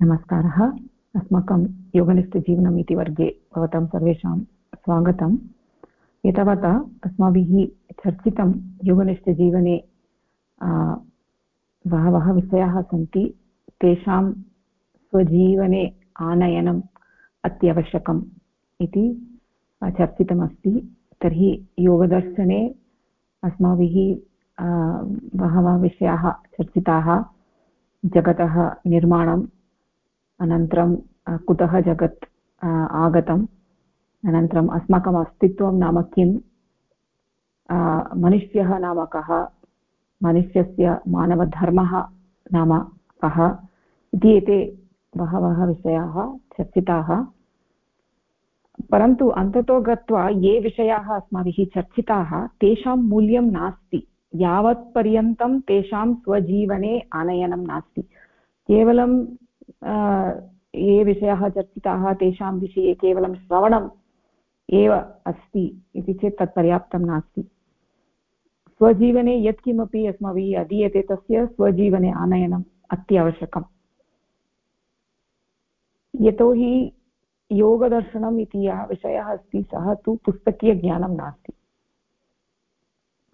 नमस्कारः। अस्माकं योगनिष्ठजीवनम् इति वर्गे भवतां सर्वेषां स्वागतम्। एतावता अस्माभिः चर्चितं योगनिष्ठजीवने बहवः विषयाः सन्ति। तेषां स्वजीवने आनयनम् अत्यावश्यकम् इति चर्चितमस्ति। तर्हि योगदर्शने अस्माभिः बहवः विषयाः चर्चिताः। जगतः निर्माणम् अनन्तरं कुतः जगत् आगतम्? अनन्तरम् अस्माकम् अस्तित्वं नाम किं मनुष्यः नाम कः? मनुष्यस्य मानवधर्मः नाम कः? इति एते बहवः विषयाः चर्चिताः। परन्तु अन्ततो गत्वा ये विषयाः अस्माभिः चर्चिताः, तेषां मूल्यं नास्ति। यावत्पर्यन्तं तेषां स्वजीवने आनयनं नास्ति। केवलं ये विषयाः चर्चिताः तेषां विषये केवलं श्रवणम् एव अस्ति इति चेत् तत् पर्याप्तं नास्ति। स्वजीवने यत्किमपि अस्माभिः अधीयते तस्य स्वजीवने आनयनम् अत्यावश्यकम्। यतोहि योगदर्शनम् इति यः विषयः अस्ति, सः तु पुस्तकीयज्ञानं नास्ति।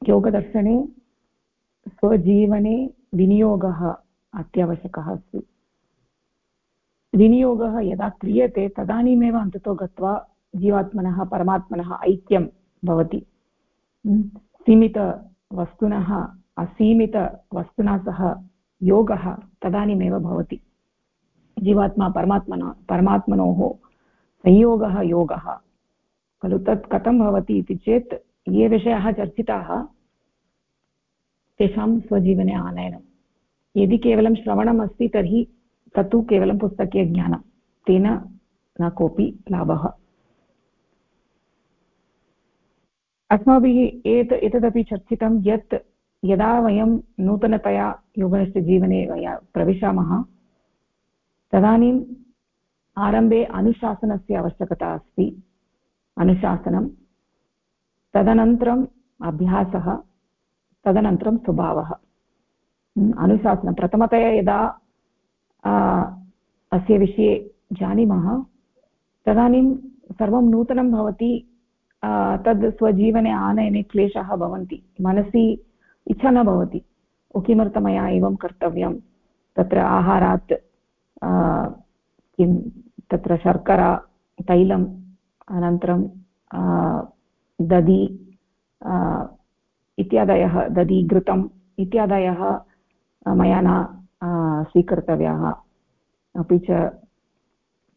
योगदर्शने स्वजीवने विनियोगः अत्यावश्यकः अस्ति। विनियोगः यदा क्रियते, तदानीमेव अन्ततो गत्वा जीवात्मनः, परमात्मनः ऐक्यं भवति। सीमितवस्तुनः, असीमितवस्तुना सह योगः तदानीमेव भवति। जीवात्मा परमात्मना, परमात्मनोः संयोगः योगः। खलु तत् कथं भवति इति चेत्, ये विषयाः चर्चिताः, तेषां स्वजीवने आनयनं। यदि केवलं श्रवणम् अस्ति तर्हि तत्तु केवलं पुस्तकीयज्ञानं। तेन न कोऽपि लाभः। अस्माभिः एत, एतदपि चर्चितं यत् यदा वयं नूतनतया योगनस्य जीवने वयं प्रविशामः, तदानीम् आरम्भे अनुशासनस्य आवश्यकता अस्ति। अनुशासनं, तदनन्तरम् अभ्यासः, तदनन्तरं स्वभावः। अनुशासनं। प्रथमतया यदा अस्य विषये जानीमः। तदानीं सर्वं नूतनं भवति। तद् स्वजीवने आनयने क्लेशाः भवन्ति। मनसि इच्छा न भवति। किमर्थं मया एवं कर्तव्यं। तत्र आहारात् किं, तत्र शर्करा, तैलम्, अनन्तरं दधि इत्यादयः दधि घृतम् इत्यादयः मया न स्वीकर्तव्याः। अपि च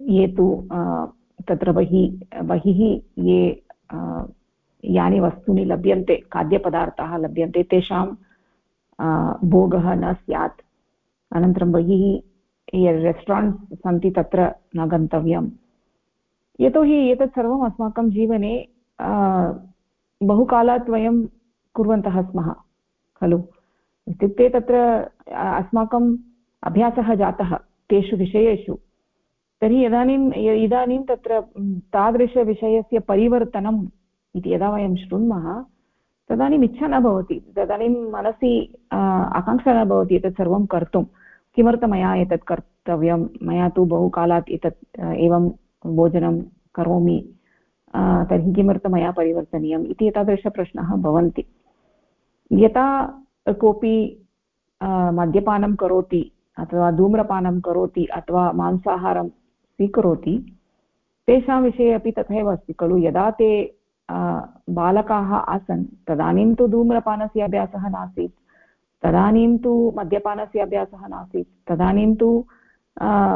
ये तु तत्र बहिः बहिः ये यानि वस्तूनि लभ्यन्ते, खाद्यपदार्थाः लभ्यन्ते, तेषां भोगः न स्यात्। अनन्तरं बहिः ये रेस्टोरेण्ट्स् सन्ति, तत्र न गन्तव्यं यतोहि एतत् सर्वम् अस्माकं जीवने बहुकालात् वयं कुर्वन्तः स्मः, खलु? इत्युक्ते तत्र अस्माकम् अभ्यासः जातः तेषु विषयेषु। तर्हि इदानीम् इदानीं तत्र तादृशविषयस्य परिवर्तनम् इति यदा वयं शृण्मः तदानीम् इच्छा न भवति। तदानीं मनसि आकाङ्क्षा न भवति एतत् सर्वं कर्तुं। किमर्थं मया एतत् कर्तव्यं? मया तु बहुकालात् एतत् एवं भोजनं करोमि। तर्हि किमर्थं मया परिवर्तनीयम् इति एतादृशप्रश्नाः भवन्ति। यथा कोऽपि मद्यपानं करोति अथवा धूम्रपानं करोति अथवा मांसाहारं स्वीकरोति, तेषां विषये अपि तथैव अस्ति खलु? यदा ते बालकाः आसन्, तदानीं तु धूम्रपानस्य अभ्यासः नासीत्, तदानीं तु मद्यपानस्य अभ्यासः नासीत्, तदानीं तु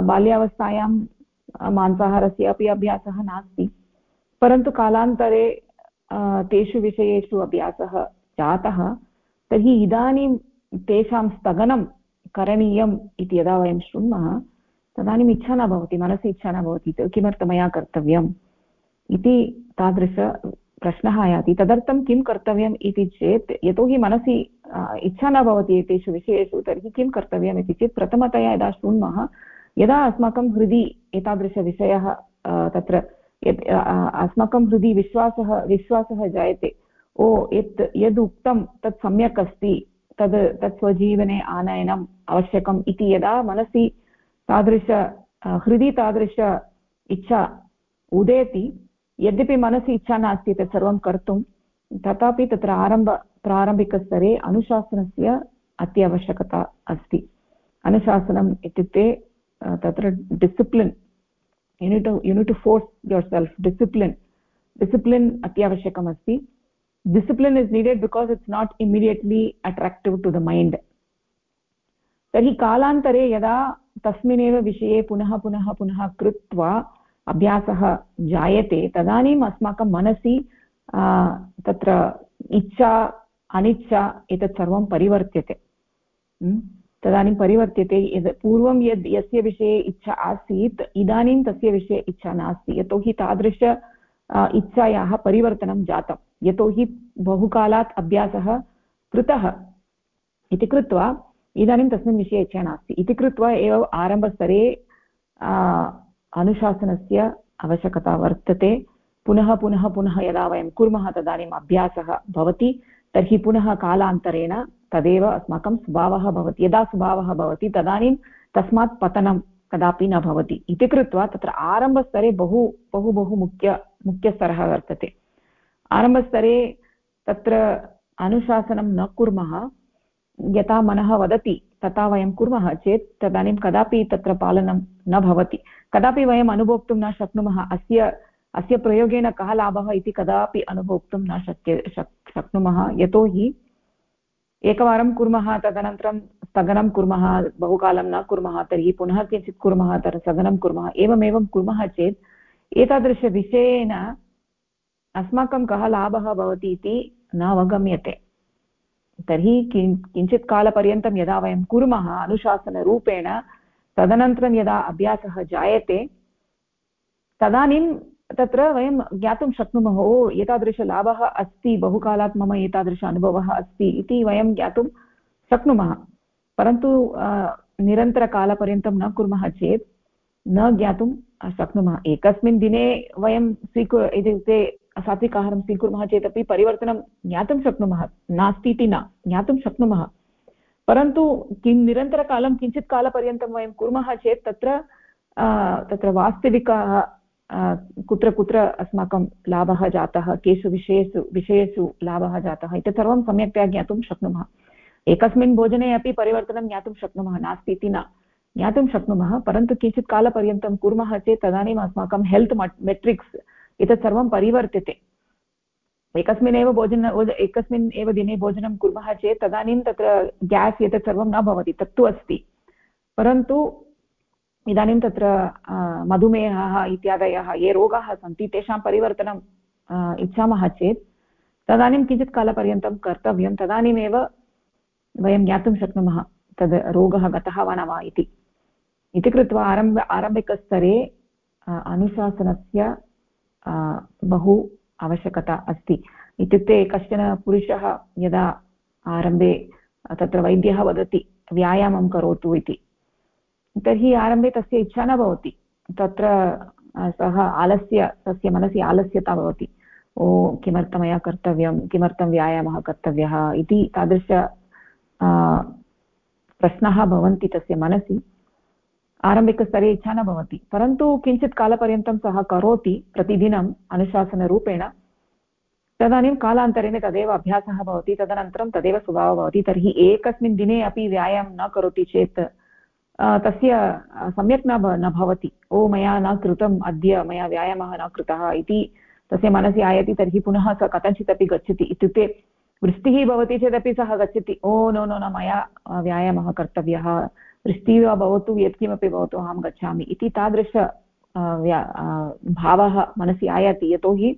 बाल्यावस्थायां मांसाहारस्य अपि अभ्यासः नास्ति। परन्तु कालान्तरे तेषु विषयेषु अभ्यासः जातः। तर्हि इदानीं तेषां स्थगनं करणीयम् इति यदा वयं शृण्मः तदानीम् इच्छा न भवति, मनसि इच्छा न भवति किमर्थं मया कर्तव्यम् इति तादृश प्रश्नः आयाति। तदर्थं किं कर्तव्यम् इति चेत्, यतोहि मनसि इच्छा न भवति एतेषु विषयेषु, तर्हि किं कर्तव्यम् इति चेत् प्रथमतया यदा शृण्मः यदा अस्माकं हृदि एतादृशविषयः तत्र यत् अस्माकं हृदि विश्वासः विश्वासः जायते ओ, यत् यद् उक्तं तत् सम्यक् अस्ति, तद्, तत् स्वजीवने आनयनम् आवश्यकम् इति यदा मनसि तादृश हृदि तादृश इच्छा उदेति, यद्यपि मनसि इच्छा नास्ति तत् सर्वं कर्तुं, तथापि तत्र आरंभ, प्रारम्भिकस्तरे अनुशासनस्य अत्यावश्यकता अस्ति। अनुशासनम् इत्युक्ते तत्र discipline unit unit force yourself discipline discipline अत्यावश्यकमस्ति। Discipline is needed because it's not immediately attractive to the mind. तर्हि कालान्तरे यदा तस्मिन्नेव विषये पुनः पुनः पुनः कृत्वा अभ्यासः जायते, तदानीम् अस्माकं मनसि तत्र इच्छा, अनिच्छा एतत् सर्वं परिवर्त्यते। तदानीं परिवर्त्यते। यद् पूर्वं यद् यस्य विषये इच्छा आसीत्, इदानीं तस्य विषये इच्छा नास्ति। यतोहि तादृश इच्छायाः परिवर्तनं जातम्। यतोहि बहुकालात् अभ्यासः कृतः इति कृत्वा, इदानीं तस्मिन् विषये इच्छा नास्ति। इति कृत्वा एव आरम्भस्तरे अनुशासनस्य आवश्यकता वर्तते। पुनः पुनः पुनः यदा वयं कुर्मः तदानीम् अभ्यासः भवति, तर्हि पुनः कालान्तरेण तदेव अस्माकं स्वभावः भवति। यदा स्वभावः भवति, तदानीं तस्मात् पतनं कदापि न भवति। इति कृत्वा तत्र आरम्भस्तरे बहु बहु बहु मुख्य, मुख्यस्तरः वर्तते। आरम्भस्तरे तत्र अनुशासनं न कुर्मः, यथा मनः वदति, तथा वयं कुर्मः, चेत् तदानीं कदापि तत्र पालनं न भवति। कदापि वयम् अनुभोक्तुं न शक्नुमः, अस्य अस्य प्रयोगेन कः लाभः इति कदापि अनुभोक्तुं न शक्य, शक्, शक्नुमः। यतोहि एकवारं कुर्मः, तदनन्तरं स्थगनं कुर्मः, बहुकालं न कुर्मः, तर्हि पुनः किञ्चित् कुर्मः तर्हि स्थगनं कुर्मः, एवमेवं कुर्मः चेत् एतादृशविषयेन अस्माकं कः लाभः भवति इति न अवगम्यते तर्हि किं, किञ्चित् कालपर्यन्तं यदा वयं कुर्मः अनुशासनरूपेण, तदनन्तरं यदा अभ्यासः जायते, तदानीं तत्र वयं ज्ञातुं शक्नुमः, ओ, एतादृशलाभः अस्ति, बहुकालात् मम एतादृश अनुभवः अस्ति इति वयं ज्ञातुं शक्नुमः। परन्तु निरन्तरकालपर्यन्तं न कुर्मः चेत् न ज्ञातुं शक्नुमः। एकस्मिन् दिने वयं स्वीकुर्, इत्युक्ते सात्विक आहारं स्वीकुर्मः चेदपि परिवर्तनं ज्ञातुं शक्नुमः नास्ति इति न, ज्ञातुं शक्नुमः। परन्तु किं निरन्तरकालं, किञ्चित् कालपर्यन्तं वयं कुर्मः चेत् तत्र तत्र वास्तविकः कुत्र कुत्र अस्माकं लाभः जातः, केषु विषयेषु विषयेषु लाभः जातः एतत् सर्वं सम्यक्तया ज्ञातुं शक्नुमः। एकस्मिन् भोजने अपि परिवर्तनं ज्ञातुं शक्नुमः नास्ति इति न, ज्ञातुं शक्नुमः, परन्तु किञ्चित् कालपर्यन्तं कुर्मः चेत् तदानीम् अस्माकं हेल्त् मेट्रिक्स् एतत् सर्वं परिवर्त्यते एकस्मिन् एव भोजन एकस्मिन् एव दिने भोजनं कुर्मः चेत् तदानीं तत्र गेस् एतत् सर्वं न भवति, तत्तु अस्ति। परन्तु इदानीं तत्र मधुमेहः इत्यादयः, ये रोगाः सन्ति, तेषां परिवर्तनं इच्छामः चेत् तदानीं किञ्चित् कालपर्यन्तं कर्तव्यं, तदानीमेव वयं ज्ञातुं शक्नुमः तद् रोगः गतः वा न वा इति कृत्वा आरंभ आरम्भिकस्तरे अनुशासनस्य बहु आवश्यकता अस्ति। इत्युक्ते कश्चन पुरुषः यदा आरम्भे तत्र वैद्यः वदति, व्यायामं करोतु इति, तर्हि आरम्भे तस्य इच्छा न भवति। तत्र सः आलस्य, तस्य मनसि आलस्यता भवति। ओ, किमर्थं मया कर्तव्यं, किमर्थं व्यायामः कर्तव्यः इति तादृश प्रश्नाः भवन्ति तस्य मनसि। आरम्भिकस्तरे इच्छा न भवति, परन्तु किञ्चित् कालपर्यन्तं सः करोति प्रतिदिनम् अनुशासनरूपेण। तदानीं कालान्तरेण तदेव अभ्यासः भवति, तदनन्तरं तदेव स्वभावः भवति, तर्हि एकस्मिन् दिने अपि व्यायामं न करोति चेत् तस्य सम्यक् न न भवति। ओ, मया न कृतम्, अद्य मया व्यायामः न कृतः इति तस्य मनसि आयति, तर्हि पुनः सः कथञ्चित् अपि गच्छति। इत्युक्ते वृष्टिः भवति चेदपि सः गच्छति। ओ, नो नो, न, मया व्यायामः कर्तव्यः। वृष्टिः वा भवतु, यत्किमपि भवतु, अहं गच्छामि। इति तादृश भावः मनसि आयाति। यतोहि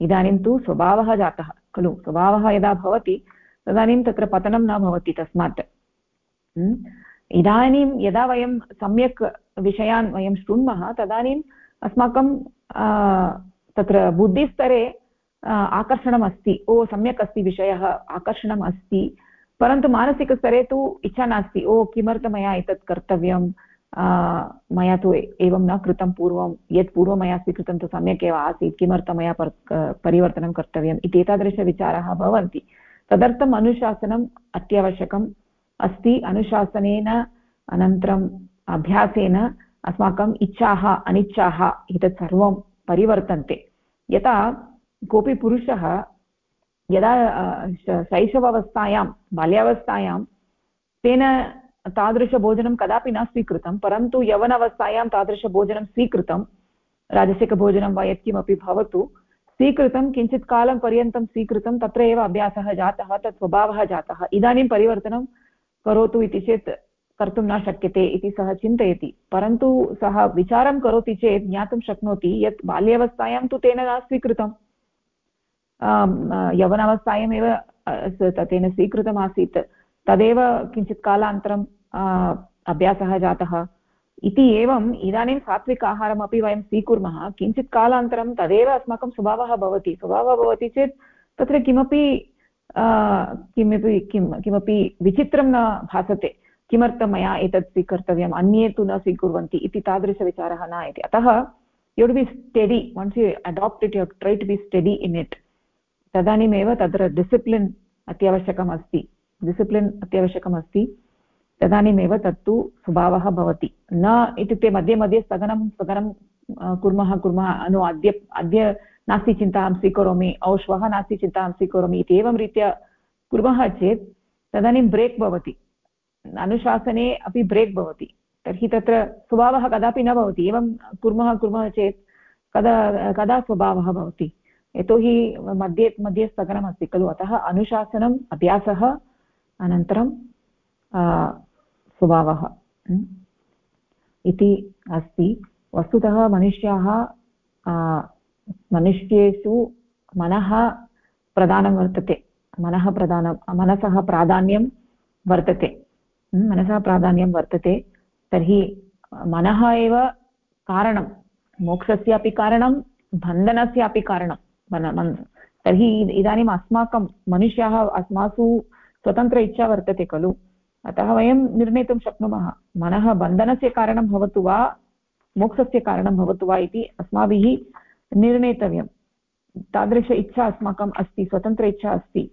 इदानीं तु स्वभावः जातः, खलु? स्वभावः यदा भवति, तदानीं तत्र पतनं न भवति तस्मात्। इदानीं यदा वयं सम्यक् विषयान् वयं शृण्मः तदानीम् अस्माकं तत्र बुद्धिस्तरे आकर्षणम् अस्ति ओ, सम्यक् अस्ति विषयः आकर्षणम् अस्ति परन्तु मानसिकस्तरे तु इच्छा नास्ति, ओ, किमर्थं मया एतत् कर्तव्यं? मया तु एवं न कृतं पूर्वं, यत् पूर्वं मया स्वीकृतं तु सम्यक् एव आसीत्, किमर्थं मया परिवर्तनं कर्तव्यम् इति एतादृशविचाराः भवन्ति। तदर्थम् अनुशासनम् अत्यावश्यकम् अस्ति। अनुशासनेन अनन्तरम् अभ्यासेन अस्माकम् इच्छाः, अनिच्छाः एतत् सर्वं परिवर्तन्ते। यथा कोऽपि पुरुषः यदा शैशवावस्थायां, बाल्यावस्थायां, तेन तादृशभोजनं कदापि न स्वीकृतं, परन्तु यवनावस्थायां तादृशभोजनं स्वीकृतं, राजसिकभोजनं वा यत्किमपि भवतु, स्वीकृतं, किञ्चित् कालं पर्यन्तं स्वीकृतं तत्र एव अभ्यासः जातः, तत् स्वभावः जातः। इदानीं परिवर्तनं करोतु इति चेत् कर्तुं न शक्यते इति सः चिन्तयति, परन्तु सः विचारं करोति चेत् ज्ञातुं शक्नोति यत् बाल्यावस्थायां तु तेन न स्वीकृतं यवनावस्थायामेव तेन स्वीकृतमासीत् तदेव किञ्चित् कालान्तरम् अभ्यासः जातः इति एवम् इदानीं सात्विक आहारमपि वयं स्वीकुर्मः किञ्चित् कालान्तरं तदेव अस्माकं स्वभावः भवति स्वभावः भवति चेत् तत्र किमपि किमपि किं किमपि विचित्रं न भासते किमर्थं मया एतत् स्वीकर्तव्यम् अन्ये तु न स्वीकुर्वन्ति इति तादृशविचारः न इति अतः you to be steady once you adapt it you try to be steady in it तदानीमेव तत्र डिसिप्लिन् अत्यावश्यकम् अस्ति डिसिप्लिन् अत्यावश्यकम् अस्ति तदानीमेव तत्तु स्वभावः भवति। न इत्युक्ते मध्ये मध्ये स्थगनं स्थगनं कुर्मः कुर्मः, अनु अद्य अद्य नास्ति चिन्ता स्वीकरोमि औ श्वः नास्ति चिन्ता स्वीकरोमि इति एवं रीत्या कुर्मः चेत् तदानीं ब्रेक् भवति। अनुशासने अपि ब्रेक् भवति। तर्हि तत्र स्वभावः कदापि न भवति। एवं कुर्मः कुर्मः चेत् कदा कदा स्वभावः भवति? यतोहि मध्ये मध्ये स्थगनमस्ति खलु। अतः अनुशासनम्, अभ्यासः, अनन्तरं स्वभावः इति अस्ति। वस्तुतः मनुष्याः मनुष्येषु मनः प्रधानं वर्तते। मनः प्रधानं, मनसः प्राधान्यं वर्तते। मनसः प्राधान्यं वर्तते। तर्हि मनः एव कारणं। मोक्षस्यापि कारणं, बन्धनस्यापि कारणं तर्हि इदानीम् अस्माकं मनुष्याः अस्मासु स्वतन्त्र इच्छा वर्तते खलु। अतः वयं निर्णेतुं शक्नुमः। मनः बन्धनस्य कारणं भवतु वा, मोक्षस्य कारणं भवतु वा इति अस्माभिः निर्णेतव्यं। तादृश इच्छा अस्माकम् अस्ति, स्वतन्त्र इच्छा अस्ति।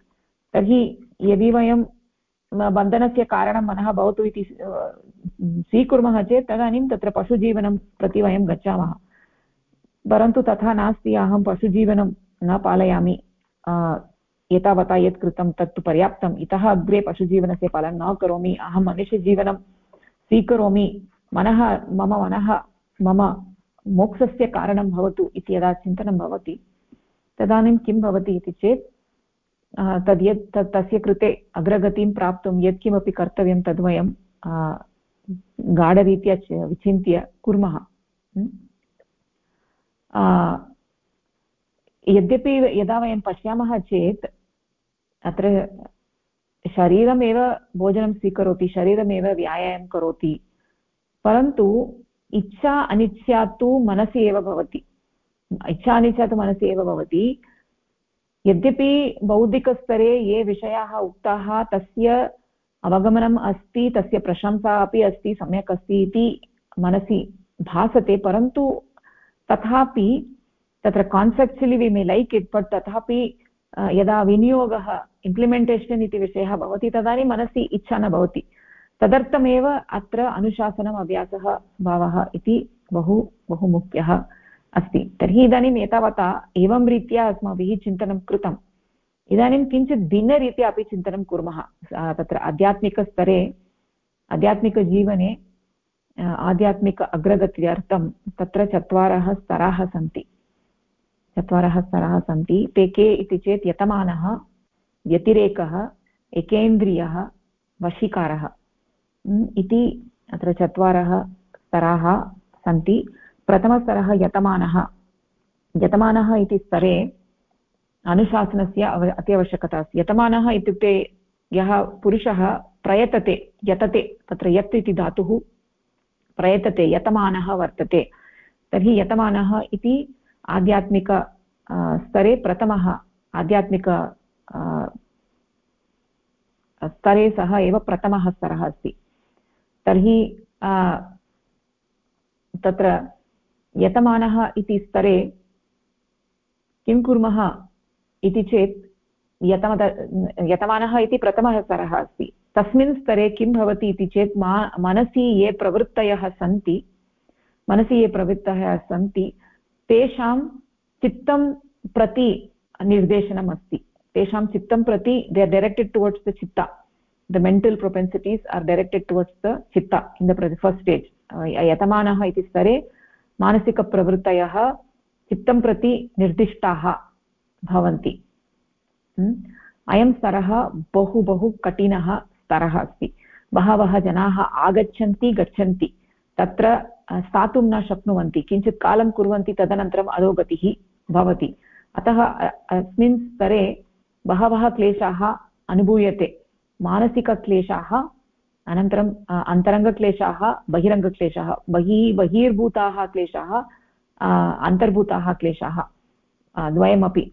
तर्हि यदि वयं बन्धनस्य कारणं मनः भवतु इति स्वीकुर्मः चेत् तदानीं तत्र पशुजीवनं प्रति वयं गच्छामः। परन्तु तथा नास्ति, अहं पशुजीवनं न पालयामि एतावता यत् कृतं तत्तु पर्याप्तम्, इतः अग्रे पशुजीवनस्य पालनं न करोमि, अहं मनुष्यजीवनं स्वीकरोमि, मनः, मम मनः, मम मोक्षस्य कारणं भवतु इति यदा चिन्तनं भवति, तदानीं किं भवति इति चेत् तद् यत् तत् तस्य कृते अग्रगतिं प्राप्तुं यत्किमपि कर्तव्यं तद् वयं गाढरीत्या विचिन्त्य कुर्मः। यद्यपि यदा वयं पश्यामः चेत् अत्र शरीरमेव भोजनं स्वीकरोति, शरीरमेव व्यायामं करोति, परन्तु इच्छा अनिच्छा तु मनसि एव भवति। इच्छा अनिच्छा तु मनसि एव भवति। यद्यपि बौद्धिकस्तरे ये विषयाः उक्ताः, तस्य अवगमनम् अस्ति, तस्य प्रशंसा अपि अस्ति, सम्यक् अस्ति इति मनसि भासते, परन्तु तथापि तत्र conceptually we may lack it but तथापि यदा विनियोगः इम्प्लिमेण्टेशन् इति विषयः भवति, तदानीं मनसि इच्छा न भवति। तदर्थमेव अत्र अनुशासनम् अभ्यासः भावः इति बहु बहु मुख्यः अस्ति। तर्हि इदानीम् एतावता एवं रीत्या अस्माभिः चिन्तनं कृतम्। इदानीं किञ्चित् भिन्नरीत्या अपि चिन्तनं कुर्मः। तत्र आध्यात्मिकस्तरे, आध्यात्मिकजीवने आध्यात्मिक अग्रगत्यर्थं तत्र चत्वारः स्तराः सन्ति। चत्वारः स्तराः सन्ति। ते के इति चेत् यतमानः, व्यतिरेकः, एकेन्द्रियः, वशीकारः। इति अत्र चत्वारः स्तराः सन्ति। प्रथमस्तरः यतमानः। यतमानः इति स्तरे अनुशासनस्य अव, अत्यावश्यकता अस्ति। यतमानः इत्युक्ते यः पुरुषः प्रयतते, यतते, तत्र यत् इति धातुः प्रयतते, यतमानः वर्तते। तर्हि यतमानः इति आध्यात्मिक स्तरे प्रथमः आध्यात्मिक स्तरे सः एव प्रथमः स्तरः अस्ति। तर्हि तत्र यतमानः इति स्तरे किं कुर्मः इति चेत् यतमत, यतमानः इति प्रथमः स्तरः अस्ति। तस्मिन् स्तरे किं भवति इति चेत् मा, मनसि ये प्रवृत्तयः सन्ति, मनसि ये प्रवृत्तयः सन्ति तेषां चित्तं प्रति निर्देशनम् अस्ति तेषां चित्तं प्रति they are directed towards the chitta the mental propensities are directed towards the chitta in the first stage यतमानः इति स्तरे मानसिकप्रवृत्तयः चित्तं प्रति निर्दिष्टाः भवन्ति। अयं स्तरः बहु बहु कठिनः स्तरः अस्ति। बहवः जनाः आगच्छन्ति, गच्छन्ति। तत्र स्थातुं न शक्नुवन्ति किञ्चित् कालं कुर्वन्ति तदनन्तरम् अधोगतिः भवति अतः अस्मिन् स्तरे बहवः क्लेशाः अनुभूयते मानसिकक्लेशाः अनन्तरम् अन्तरङ्गक्लेशाः बहिरङ्गक्लेशाः बहिः बहिर्भूताः क्लेशाः अन्तर्भूताः क्लेशाः द्वयमपि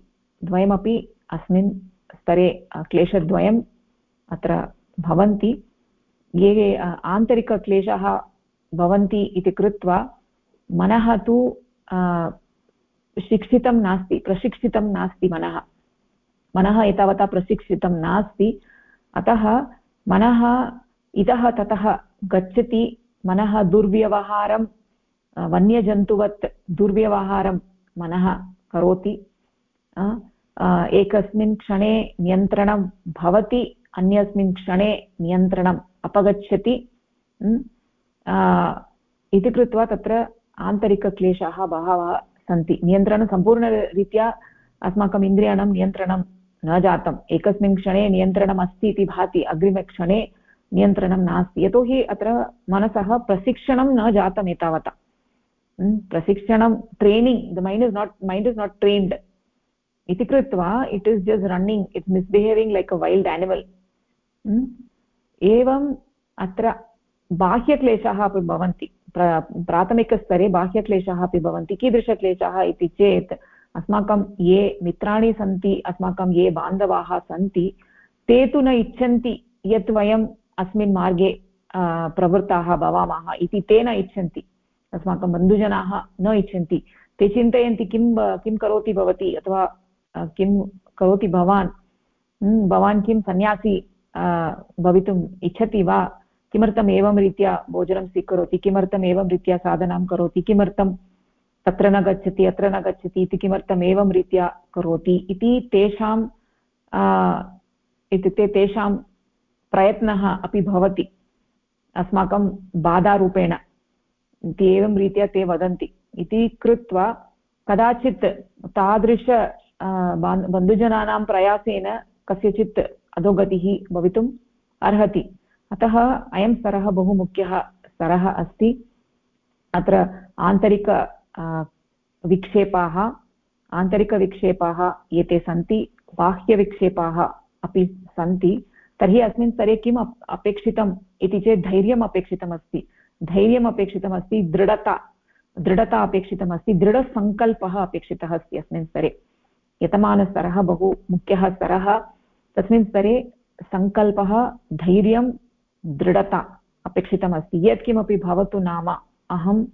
द्वयमपि अस्मिन् स्तरे क्लेशद्वयम् अत्र भवन्ति ये आन्तरिकक्लेशाः भवन्ति इति कृत्वा मनः तु शिक्षितं नास्ति, प्रशिक्षितं नास्ति मनः। मनः एतावता प्रशिक्षितं नास्ति। अतः मनः इतः ततः गच्छति। मनः दुर्व्यवहारं वन्यजन्तुवत् दुर्व्यवहारं मनः करोति। एकस्मिन् क्षणे नियन्त्रणं भवति, अन्यस्मिन् क्षणे नियन्त्रणम् अपगच्छति। इति कृत्वा तत्र आन्तरिकक्लेशाः बहवः सन्ति। नियन्त्रणं सम्पूर्णरीत्या अस्माकम् इन्द्रियाणां नियन्त्रणं न जातम्। एकस्मिन् क्षणे नियन्त्रणम् अस्ति इति भाति अग्रिमक्षणे नियन्त्रणं नास्ति। यतोहि अत्र मनसः प्रशिक्षणं न जातम् एतावता। प्रशिक्षणं training the mind is not mind is not trained इति कृत्वा it is just running it's misbehaving like a wild animal एवम् अत्र बाह्यक्लेशाः अपि भवन्ति। प्राथमिकस्तरे बाह्यक्लेशाः अपि भवन्ति, कीदृशक्लेशाः इति चेत् अस्माकं ये मित्राणि सन्ति, अस्माकं ये बान्धवाः सन्ति, ते तु न इच्छन्ति यत् वयम् अस्मिन् मार्गे प्रवृत्ताः भवामः इति ते न इच्छन्ति। अस्माकं बन्धुजनाः न इच्छन्ति। ते चिन्तयन्ति किं किं करोति भवती अथवा किं करोति भवान्। भवान् किं सन्यासी भवितुम् इच्छति वा? किमर्थम् एवं रीत्या भोजनं स्वीकरोति, किमर्थम् एवं रीत्या साधनां करोति, किमर्थं तत्र न गच्छति, अत्र न गच्छति इति किमर्थम् एवं रीत्या करोति इति तेषां इत्युक्ते तेषां प्रयत्नः अपि भवति अस्माकं बाधारूपेण। इति एवं रीत्या ते वदन्ति। इति कृत्वा कदाचित् तादृश बन्धुजनानां प्रयासेन कस्यचित् अधोगतिः भवितुम् अर्हति। अतः अयं स्तरः बहु मुख्यः स्तरः अस्ति। अत्र आन्तरिक विक्षेपाः, आन्तरिकविक्षेपाः एते सन्ति, बाह्यविक्षेपाः अपि सन्ति। तर्हि अस्मिन् स्तरे किम् अपेक्षितम् इति चेत् धैर्यम् अपेक्षितमस्ति धैर्यम् अपेक्षितमस्ति दृढता दृढता अपेक्षितमस्ति दृढसङ्कल्पः अपेक्षितः अस्ति अस्मिन् स्तरे यतमानस्तरः बहु मुख्यः स्तरः तस्मिन् स्तरे सङ्कल्पः धैर्यं दृढता अपेक्षितमस्ति। यत्किमपि भवतु नाम अहम्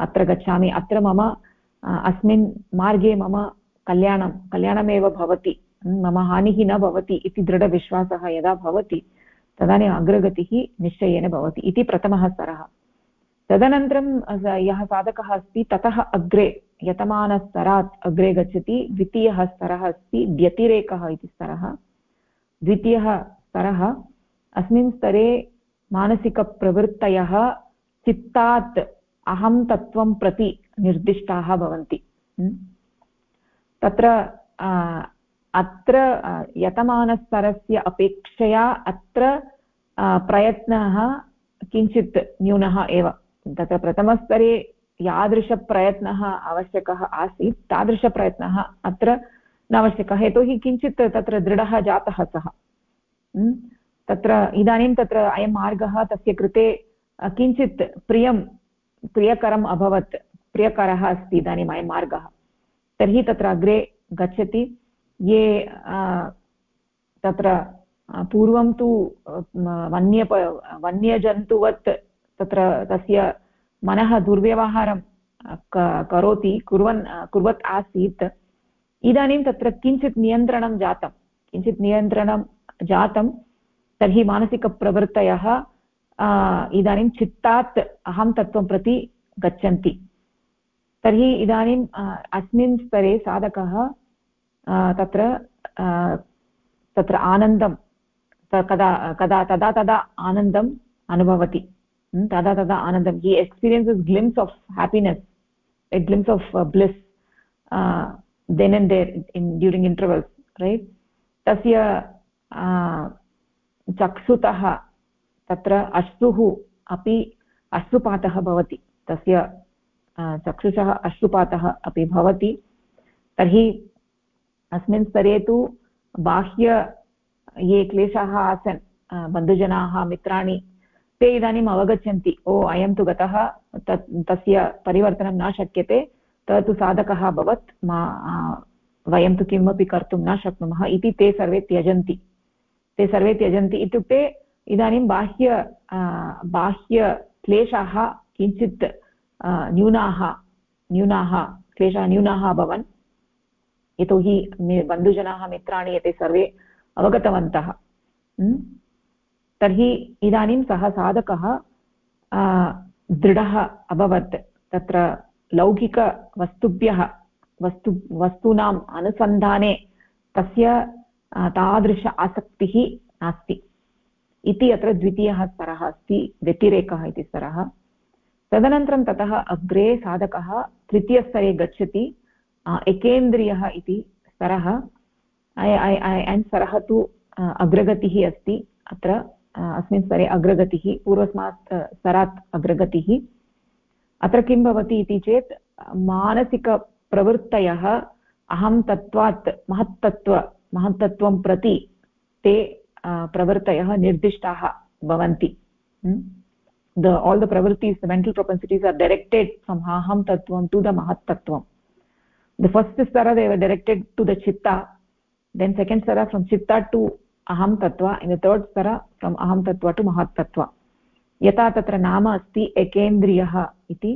अत्र गच्छामि। अत्र मम अस्मिन् मार्गे मम कल्याणं, कल्याणमेव भवति। मम हानिः न भवति इति दृढविश्वासः यदा भवति, तदानीम् अग्रगतिः निश्चयेन भवति इति प्रथमः स्तरः तदनन्तरं यः साधकः अस्ति, ततः अग्रे यतमानस्तरात् अग्रे गच्छति। द्वितीयः स्तरः अस्ति, व्यतिरेकः इति स्तरः द्वितीयः स्तरः अस्मिन् स्तरे मानसिकप्रवृत्तयः चित्तात् अहं तत्त्वं प्रति निर्दिष्टाः भवन्ति। तत्र अत्र यतमानस्तरस्य अपेक्षया अत्र प्रयत्नः किञ्चित् न्यूनः एव। तत्र प्रथमस्तरे यादृशप्रयत्नः आवश्यकः आसीत्। तादृशप्रयत्नः अत्र न आवश्यकः यतोहि किञ्चित् तत्र दृढः जातः सः। तत्र, इदानीं तत्र अयं मार्गः तस्य कृते किञ्चित् प्रियं, प्रियकरम् अभवत्, प्रियकरः अस्ति इदानीम् अयं मार्गः। तर्हि तत्र अग्रे गच्छति। ये तत्र पूर्वं तु वन्य, वन्यजन्तुवत् तत्र तस्य मनः दुर्व्यवहारं करोति, कुर्वन् कुर्वत् आसीत्। इदानीं तत्र किञ्चित् नियन्त्रणं जातं। किञ्चित् नियन्त्रणं जातं। तर्हि मानसिकप्रवृत्तयः इदानीं चित्तात् अहं तत्त्वं प्रति गच्छन्ति। तर्हि इदानीम् अस्मिन् स्तरे साधकः तत्र तत्र आनन्दं कदा कदा, तदा तदा आनन्दम् अनुभवति। तदा तदा आनन्दं। He experiences glimpse of happiness a glimpse of bliss then and there in during intervals right तस्य चक्षुतः तत्र अश्रुः अपि अश्रुपातः भवति। तस्य चक्षुषः अश्रुपातः अपि भवति। तर्हि अस्मिन् स्तरे तु बाह्य ये क्लेशाः आसन् बन्धुजनाः, मित्राणि, ते इदानीम् अवगच्छन्ति, ओ, अयं तु गतः तत्, तस्य परिवर्तनं न शक्यते, तु साधकः अभवत्, मा वयं तु किमपि कर्तुं न शक्नुमः इति ते सर्वे त्यजन्ति। ते सर्वे त्यजन्ति इत्युक्ते इदानीं बाह्य बाह्यक्लेशाः किञ्चित् न्यूनाः न्यूनाः, क्लेशाः न्यूनाः अभवन्। यतोहि बन्धुजनाः, मित्राणि एते सर्वे अवगतवन्तः। तर्हि इदानीं सः साधकः दृढः अभवत्। तत्र लौकिकवस्तुभ्यः, वस्तु, वस्तूनाम् अनुसन्धाने तस्य तादृश आसक्तिः नास्ति। इति अत्र द्वितीयः स्तरः अस्ति, व्यतिरेकः इति स्तरः। तदनन्तरं ततः अग्रे साधकः तृतीयस्तरे गच्छति एकेन्द्रियः इति स्तरः। अयं स्तरः तु अग्रगतिः अस्ति। अत्र अस्मिन् स्तरे अग्रगतिः, पूर्वस्मात् स्तरात् अग्रगतिः। अत्र किं भवति इति चेत्, मानसिकप्रवृत्तयः अहं तत्त्वात्, महत्तत्त्व महत्तत्त्वं प्रति ते प्रवृत्तयः निर्दिष्टाः भवन्ति all the pravrittis the mental propensities are directed from aham tattvam to the mahat tattvam the first stara they were directed to the chitta then second stara from chitta to aham tattva and the third stara from aham tattva to यथा तत्र नाम अस्ति एकेन्द्रियः इति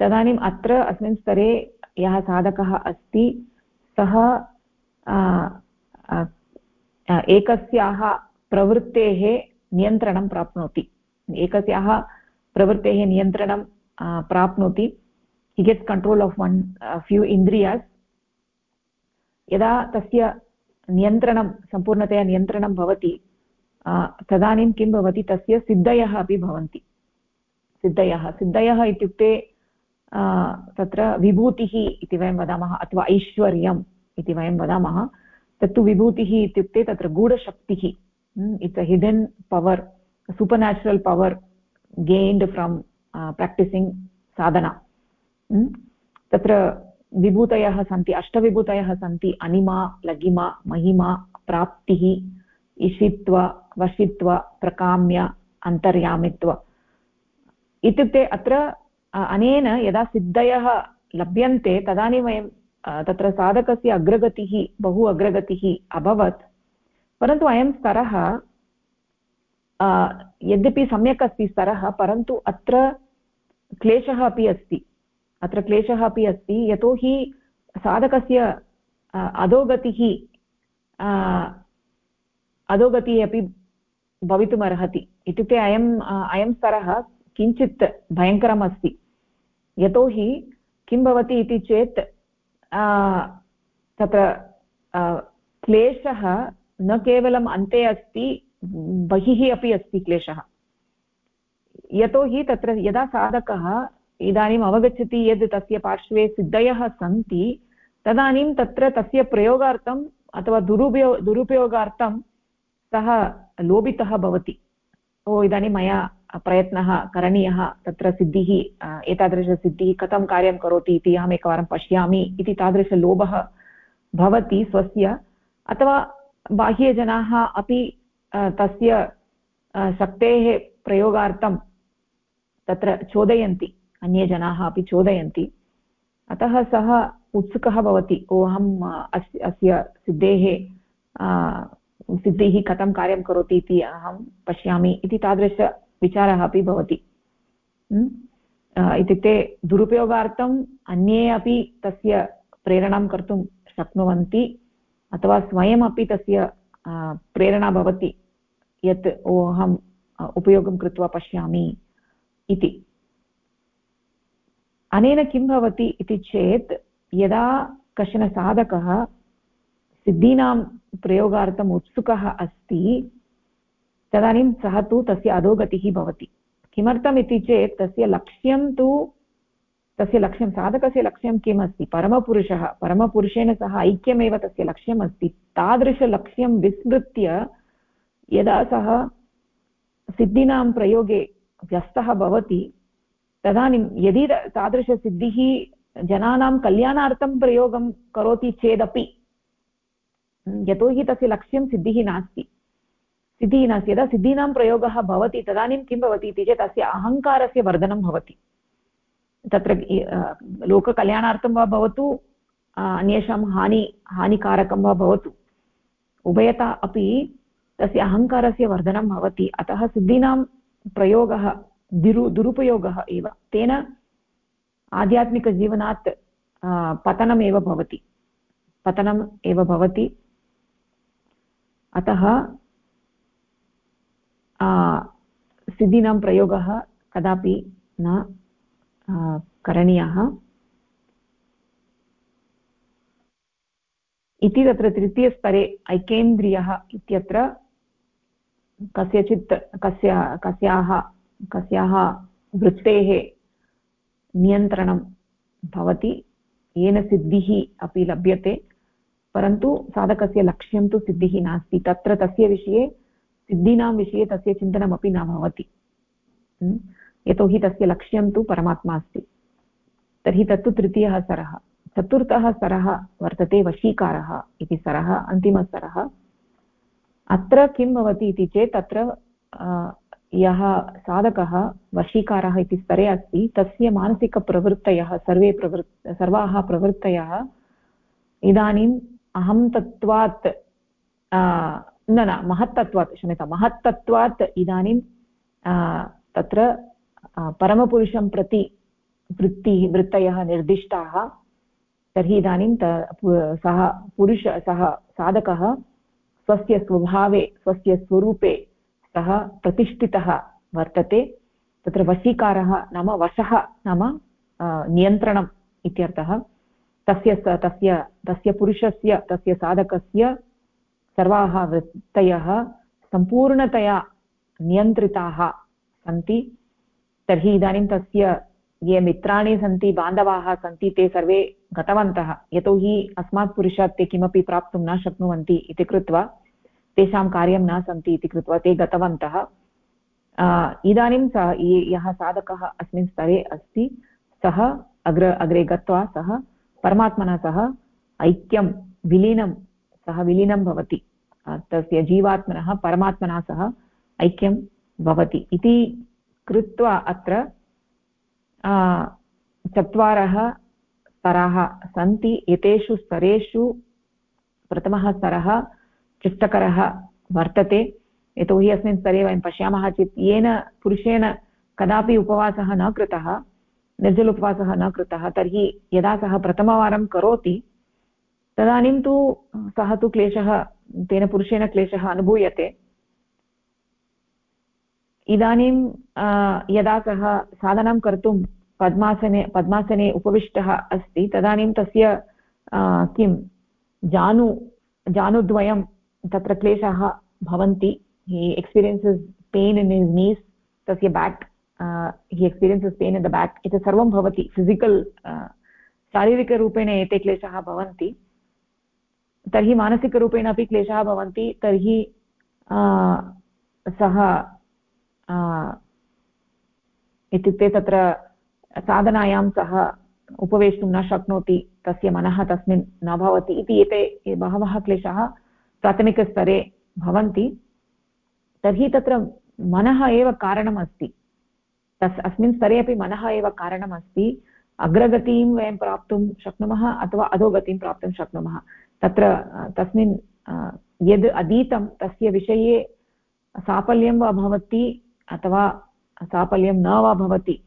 तदानीम् अत्र अस्मिन् स्तरे यः साधकः अस्ति सः एकस्याः प्रवृत्तेः नियन्त्रणं प्राप्नोति। एकस्याः प्रवृत्तेः नियन्त्रणं प्राप्नोति। He gets control of one few indriyas यदा तस्य नियन्त्रणं, सम्पूर्णतया नियन्त्रणं भवति तदानीं किं भवति, तस्य सिद्धयः अपि भवन्ति। सिद्धयः। सिद्धयः इत्युक्ते तत्र विभूतिः इति वयं वदामः, अथवा ऐश्वर्यम् इति वयं वदामः। तत्तु विभूतिः इत्युक्ते तत्र गूढशक्तिः it's a hidden power power gained from uh, practicing sadhana hmm? तत्र विभूतयः सन्ति अष्टविभूतयः सन्ति अनिमा लगिमा महिमा प्राप्तिः इषित्व वशित्व प्रकाम्य अन्तर्यामित्व इत्युक्ते अत्र अनेन यदा सिद्धयः लभ्यन्ते तदानीं वयं तत्र साधकस्य अग्रगतिः, बहु अग्रगतिः अभवत्। परन्तु अयं स्तरः यद्यपि सम्यक् अस्ति स्तरः, परन्तु अत्र क्लेशः अपि अस्ति। अत्र क्लेशः अपि अस्ति, यतोहि साधकस्य अधोगतिः अधोगतिः अपि भवितुमर्हति इत्युक्ते अयम् अयं स्तरः किञ्चित् भयङ्करम् अस्ति। यतोहि किं भवति इति चेत् तत्र क्लेशः न केवलम् अन्ते अस्ति, बहिः अपि अस्ति क्लेशः। यतोहि तत्र यदा साधकः इदानीम् अवगच्छति यद् तस्य पार्श्वे सिद्धयः सन्ति, तदानीं तत्र तस्य प्रयोगार्थम् अथवा दुरुपयो, दुरुपयोगार्थं सः लोभितः भवति। ओ, इदानीं मया प्रयत्नः करणीयः, तत्र सिद्धिः एतादृशसिद्धिः कथं कार्यं करोति इति अहम् एकवारं पश्यामि इति तादृशलोभः भवति स्वस्य। अथवा बाह्यजनाः अपि तस्य शक्तेः प्रयोगार्थं तत्र चोदयन्ति अन्ये जनाः अपि चोदयन्ति। अतः सः उत्सुकः भवति, ओ अहम् अस्य अस्य सिद्धेः सिद्धिः कथं कार्यं करोति इति अहं पश्यामि इति तादृशविचारः अपि भवति। इत्युक्ते दुरुपयोगार्थम् अन्ये अपि तस्य प्रेरणां कर्तुं शक्नुवन्ति अथवा स्वयमपि तस्य प्रेरणा भवति यत्, ओ अहम् उपयोगं कृत्वा पश्यामि इति। अनेन किं भवति इति चेत् यदा कश्चन साधकः सिद्धीनां प्रयोगार्थम् उत्सुकः अस्ति तदानीं सः तु तस्य अधोगतिः भवति। किमर्थम् इति चेत् तस्य लक्ष्यं तु, तस्य लक्ष्यं, साधकस्य लक्ष्यं किम् अस्ति परमपुरुषः, परमपुरुषेण सह ऐक्यमेव तस्य लक्ष्यम् अस्ति तादृशलक्ष्यं विस्मृत्य यदा सः सिद्धीनां प्रयोगे व्यस्तः भवति, तदानीं यदि तादृशसिद्धिः जनानां कल्याणार्थं प्रयोगं करोति चेदपि, यतोहि तस्य लक्ष्यं सिद्धिः नास्ति। सिद्धिः नास्ति यदा सिद्धीनां प्रयोगः भवति, तदानीं किं भवति इति चेत् तस्य अहङ्कारस्य वर्धनं भवति। तत्र लोककल्याणार्थं वा भवतु अन्येषां हानि, हानिकारकं वा भवतु। उभयता अपि तस्य अहङ्कारस्य वर्धनं भवति। अतः सिद्धीनां प्रयोगः, दिरु, दुरुपयोगः एव। तेन आध्यात्मिकजीवनात् पतनमेव भवति। पतनम् एव भवति। अतः सिद्धीनां प्रयोगः कदापि न करणीयः इति तत्र तृतीयस्तरे ऐकेन्द्रियः इत्यत्र कस्यचित् कस्य कस्याः कस्याः वृत्तेः नियन्त्रणं भवति येन सिद्धिः अपि लभ्यते, परन्तु साधकस्य लक्ष्यं तु सिद्धिः नास्ति, तत्र तस्य विषये सिद्धीनां विषये तस्य चिन्तनमपि न भवति। यतोहि तस्य लक्ष्यं तु परमात्मा अस्ति। तर्हि तत्तु तृतीयः स्तरः चतुर्थः स्तरः वर्तते वशीकारः इति स्तरः अन्तिमस्तरः अत्र किं भवति इति चेत् तत्र यः साधकः, वशीकारः इति स्तरे अस्ति, तस्य मानसिकप्रवृत्तयः, सर्वे प्रवृत्, सर्वाः प्रवृत्तयः, इदानीम् अहं तत्त्वात् न न, महत्तत्वात्, क्षम्यतां, महत्तत्वात् इदानीं तत्र परमपुरुषं प्रति वृत्तिः, वृत्तयः निर्दिष्टाः, तर्हि इदानीं सः पुरुष, सः साधकः स्वस्य स्वभावे, स्वस्य स्वरूपे सः प्रतिष्ठितः वर्तते। तत्र वशीकारः नाम वशः नाम नियन्त्रणम् इत्यर्थः। तस्य तस्य तस्य पुरुषस्य, तस्य साधकस्य सर्वाः वृत्तयः सम्पूर्णतया नियन्त्रिताः सन्ति। तर्हि इदानीं तस्य ये मित्राणि सन्ति, बान्धवाः सन्ति, ते सर्वे गतवन्तः। यतोहि अस्मात् पुरुषात् ते किमपि प्राप्तुं न शक्नुवन्ति इति कृत्वा तेषां कार्यं न सन्ति इति कृत्वा ते गतवन्तः। इदानीं सः यः साधकः अस्मिन् स्तरे अस्ति, सः अग्र, अग्रे गत्वा सः परमात्मना सह ऐक्यं, विलीनं सः विलीनं भवति। तस्य जीवात्मनः, परमात्मना सह ऐक्यं भवति। इति कृत्वा अत्र चत्वारः स्तराः सन्ति। एतेषु स्तरेषु प्रथमः स्तरः क्लिष्टकरः वर्तते। यतोहि अस्मिन् स्तरे वयं पश्यामः चेत् येन पुरुषेण कदापि उपवासः न कृतः निर्जल उपवासः न कृतः, तर्हि यदा सः प्रथमवारं करोति तदानीं तु, सः तु क्लेशः, तेन पुरुषेण क्लेशः अनुभूयते। इदानीं यदा सः साधनां कर्तुं पद्मासने पद्मासने उपविष्टः अस्ति, तदानीं तस्य किं, जानु, जानुद्वयं तत्र क्लेशाः भवन्ति। He experiences pain in his knees तस्य back he experiences pain in the back एतत् सर्वं भवति। फिसिकल् शारीरिकरूपेण एते क्लेशाः भवन्ति। तर्हि मानसिकरूपेण अपि क्लेशाः भवन्ति, तर्हि सः इत्युक्ते तत्र साधनायां सः उपवेष्टुं न शक्नोति, तस्य मनः तस्मिन् न भवति इति एते बहवः क्लेशाः प्राथमिकस्तरे भवन्ति। तर्हि तत्र मनः एव कारणम् अस्ति तस्, अस्मिन् स्तरे अपि मनः एव कारणम् अस्ति अग्रगतिं वयं प्राप्तुं शक्नुमः अथवा अधोगतिं प्राप्तुं शक्नुमः। तत्र तस्मिन् यद् अधीतं तस्य विषये साफल्यं वा भवति अथवा साफल्यं न वा भवति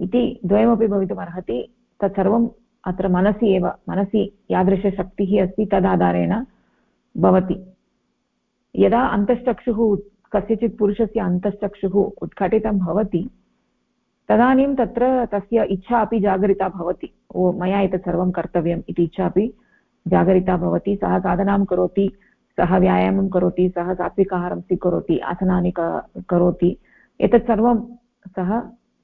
इति द्वयमपि भवितुमर्हति तत्सर्वम् अत्र मनसि एव, मनसि यादृशशक्तिः अस्ति तदाधारेण भवति। यदा अन्तश्चक्षुः कस्यचित् पुरुषस्य अन्तश्चक्षुः उद्घाटितं भवति, तदानीं तत्र तस्य इच्छा अपि जागरिता भवति। ओ, मया एतत् सर्वं कर्तव्यम् इति इच्छा अपि जागरिता भवति, सः साधनां करोति, सः व्यायामं करोति, सः सात्विकाहारं स्वीकरोति, आसनानि करोति। एतत् सर्वं सः